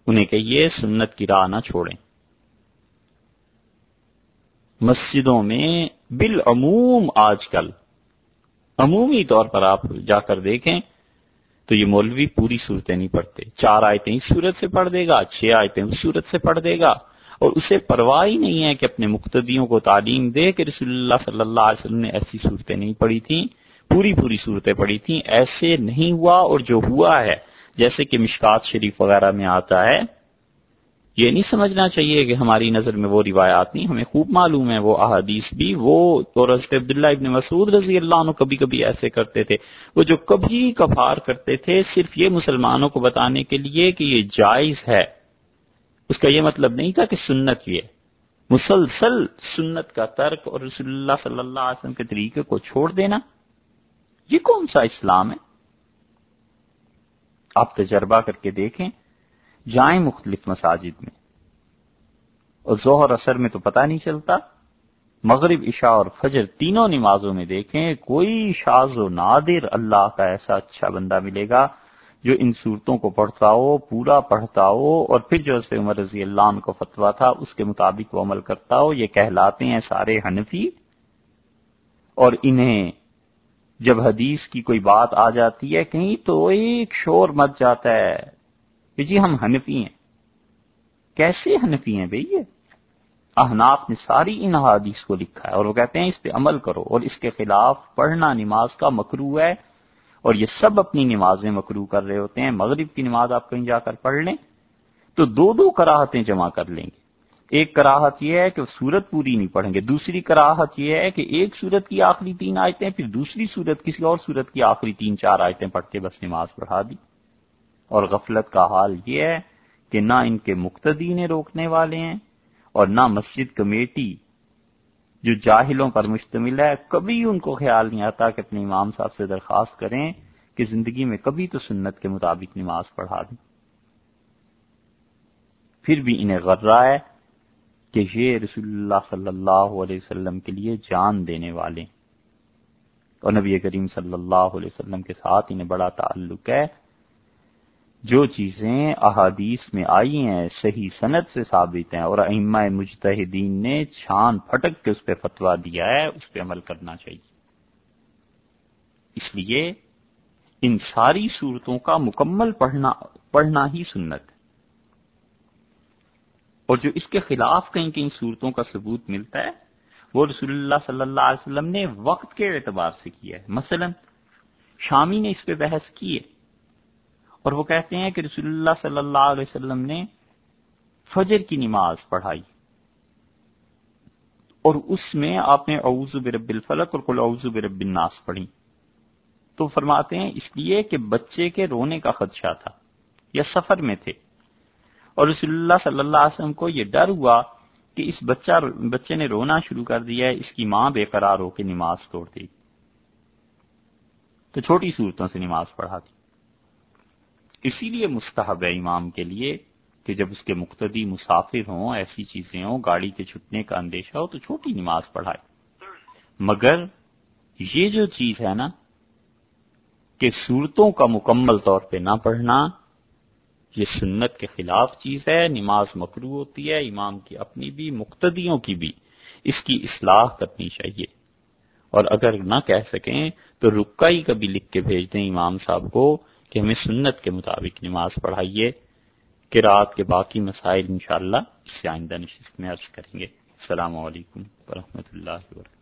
انہیں کہیے سنت کی راہ نہ چھوڑیں۔ مسجدوں میں بالعموم آج کل، عمومی طور پر آپ جا کر دیکھیں تو یہ مولوی پوری صورتیں نہیں پڑھتے۔ چار آیتیں اس صورت سے پڑھ دے گا، چھ آیتیں اس صورت سے پڑھ دے گا۔ اور اسے پرواہ ہی نہیں ہے کہ اپنے مقتدیوں کو تعلیم دے کہ رسول اللہ صلی اللہ علیہ وسلم نے ایسی صورتیں نہیں پڑھی تھیں، پوری پوری صورتیں پڑھی تھیں۔ ایسے نہیں ہوا اور جو ہوا ہے، جیسے کہ مشکات شریف وغیرہ میں آتا ہے یہ نہیں سمجھنا چاہیے کہ ہماری نظر میں وہ روایات نہیں، ہمیں خوب معلوم ہے وہ احادیث بھی۔ وہ اور حضرت عبداللہ ابن مسعود رضی اللہ عنہ کبھی کبھی ایسے کرتے تھے، وہ جو کبھی کبھار کرتے تھے، صرف یہ مسلمانوں کو بتانے کے لیے کہ یہ جائز ہے۔ اس کا یہ مطلب نہیں تھا کہ سنت یہ، مسلسل سنت کا ترک اور رسول اللہ صلی اللہ علیہ وسلم کے طریقے کو چھوڑ دینا۔ یہ کون سا اسلام ہے؟ آپ تجربہ کر کے دیکھیں۔ جائیں مختلف مساجد میں۔ اور ظہر اثر میں تو پتہ نہیں چلتا۔ مغرب عشاء اور فجر تینوں نمازوں میں دیکھیں، کوئی شاز و نادر اللہ کا ایسا اچھا بندہ ملے گا جو ان صورتوں کو پڑھتا ہو، پورا پڑھتا ہو اور پھر جو اس عمر رضی اللہ عنہ کو فتوا تھا، اس کے مطابق وہ عمل کرتا ہو۔ یہ کہلاتے ہیں سارے حنفی۔ اور انہیں جب حدیث کی کوئی بات آ جاتی ہے، کہیں تو ایک شور مت جاتا ہے۔ کہ جی ہم حنفی ہیں۔ کیسے حنفی ہیں بھئی یہ؟ احناف نے ساری ان حادیث کو لکھا ہے اور وہ کہتے ہیں اس پہ عمل کرو اور اس کے خلاف پڑھنا نماز کا مکرو ہے اور یہ سب اپنی نمازیں مکرو کر رہے ہوتے ہیں۔ مغرب کی نماز آپ کہیں جا کر پڑھ لیں تو دو دو کراہتیں جمع کر لیں گے۔ ایک کراہت یہ ہے کہ سورت پوری نہیں پڑھیں گے۔ دوسری کراہت یہ ہے کہ ایک سورت کی آخری تین آیتیں پھر دوسری سورت، کسی اور سورت کی آخری تین چار آیتیں پڑھ کے بس نماز پڑھا دی۔ اور غفلت کا حال یہ ہے کہ نہ ان کے مقتدی نے روکنے والے ہیں اور نہ مسجد کمیٹی جو جاہلوں پر مشتمل ہے کبھی ان کو خیال نہیں آتا کہ اپنے امام صاحب سے درخواست کریں کہ زندگی میں کبھی تو سنت کے مطابق نماز پڑھا دیں۔ پھر بھی انہیں غرہ ہے کہ یہ رسول اللہ صلی اللہ علیہ وسلم کے لیے جان دینے والے اور نبی کریم صلی اللہ علیہ وسلم کے ساتھ انہیں بڑا تعلق ہے۔ جو چیزیں احادیث میں آئی ہیں، صحیح صنعت سے ثابت ہیں اور ائمہ مجتہدین نے چھان پھٹک کے اس پہ فتوا دیا ہے، اس پہ عمل کرنا چاہیے۔ اس لیے ان ساری صورتوں کا مکمل پڑھنا پڑھنا ہی سنت ہے۔ اور جو اس کے خلاف کہیں کہیں صورتوں کا ثبوت ملتا ہے، وہ رسول اللہ صلی اللہ علیہ وسلم نے وقت کے اعتبار سے کیا ہے۔ مثلا شامی نے اس پہ بحث کی ہے۔ اور وہ کہتے ہیں کہ رسول اللہ صلی اللہ علیہ وسلم نے فجر کی نماز پڑھائی۔ اور اس میں آپ نے اعوذ برب الفلق اور کل اعوذ برب الناس پڑھی۔ تو فرماتے ہیں اس لیے کہ بچے کے رونے کا خدشہ تھا یا سفر میں تھے۔ اور رسول اللہ صلی اللہ علیہ وسلم کو یہ ڈر ہوا کہ اس بچہ بچے نے رونا شروع کر دیا ہے، اس کی ماں بے قرار ہو کے نماز توڑ دی۔ تو چھوٹی صورتوں سے نماز پڑھا دی اسی لیے مستحب ہے امام کے لیے کہ جب اس کے مقتدی مسافر ہوں، ایسی چیزیں ہوں، گاڑی کے چھٹنے کا اندیشہ ہو تو چھوٹی نماز پڑھائے۔ مگر یہ جو چیز ہے نا، کہ صورتوں کا مکمل طور پہ نہ پڑھنا، یہ سنت کے خلاف چیز ہے، نماز مکرو ہوتی ہے، امام کی اپنی بھی، مقتدیوں کی بھی۔ اس کی اصلاح کرنی چاہیے۔ اور اگر نہ کہہ سکیں تو رکا ہی کبھی لکھ کے بھیج دیں امام صاحب کو۔ کہ ہمیں سنت کے مطابق نماز پڑھائیے، کہ رات کے باقی مسائل انشاءاللہ اس سے آئندہ نشست میں عرض کریں گے۔ السلام علیکم ورحمۃ اللہ وبرکاتہ۔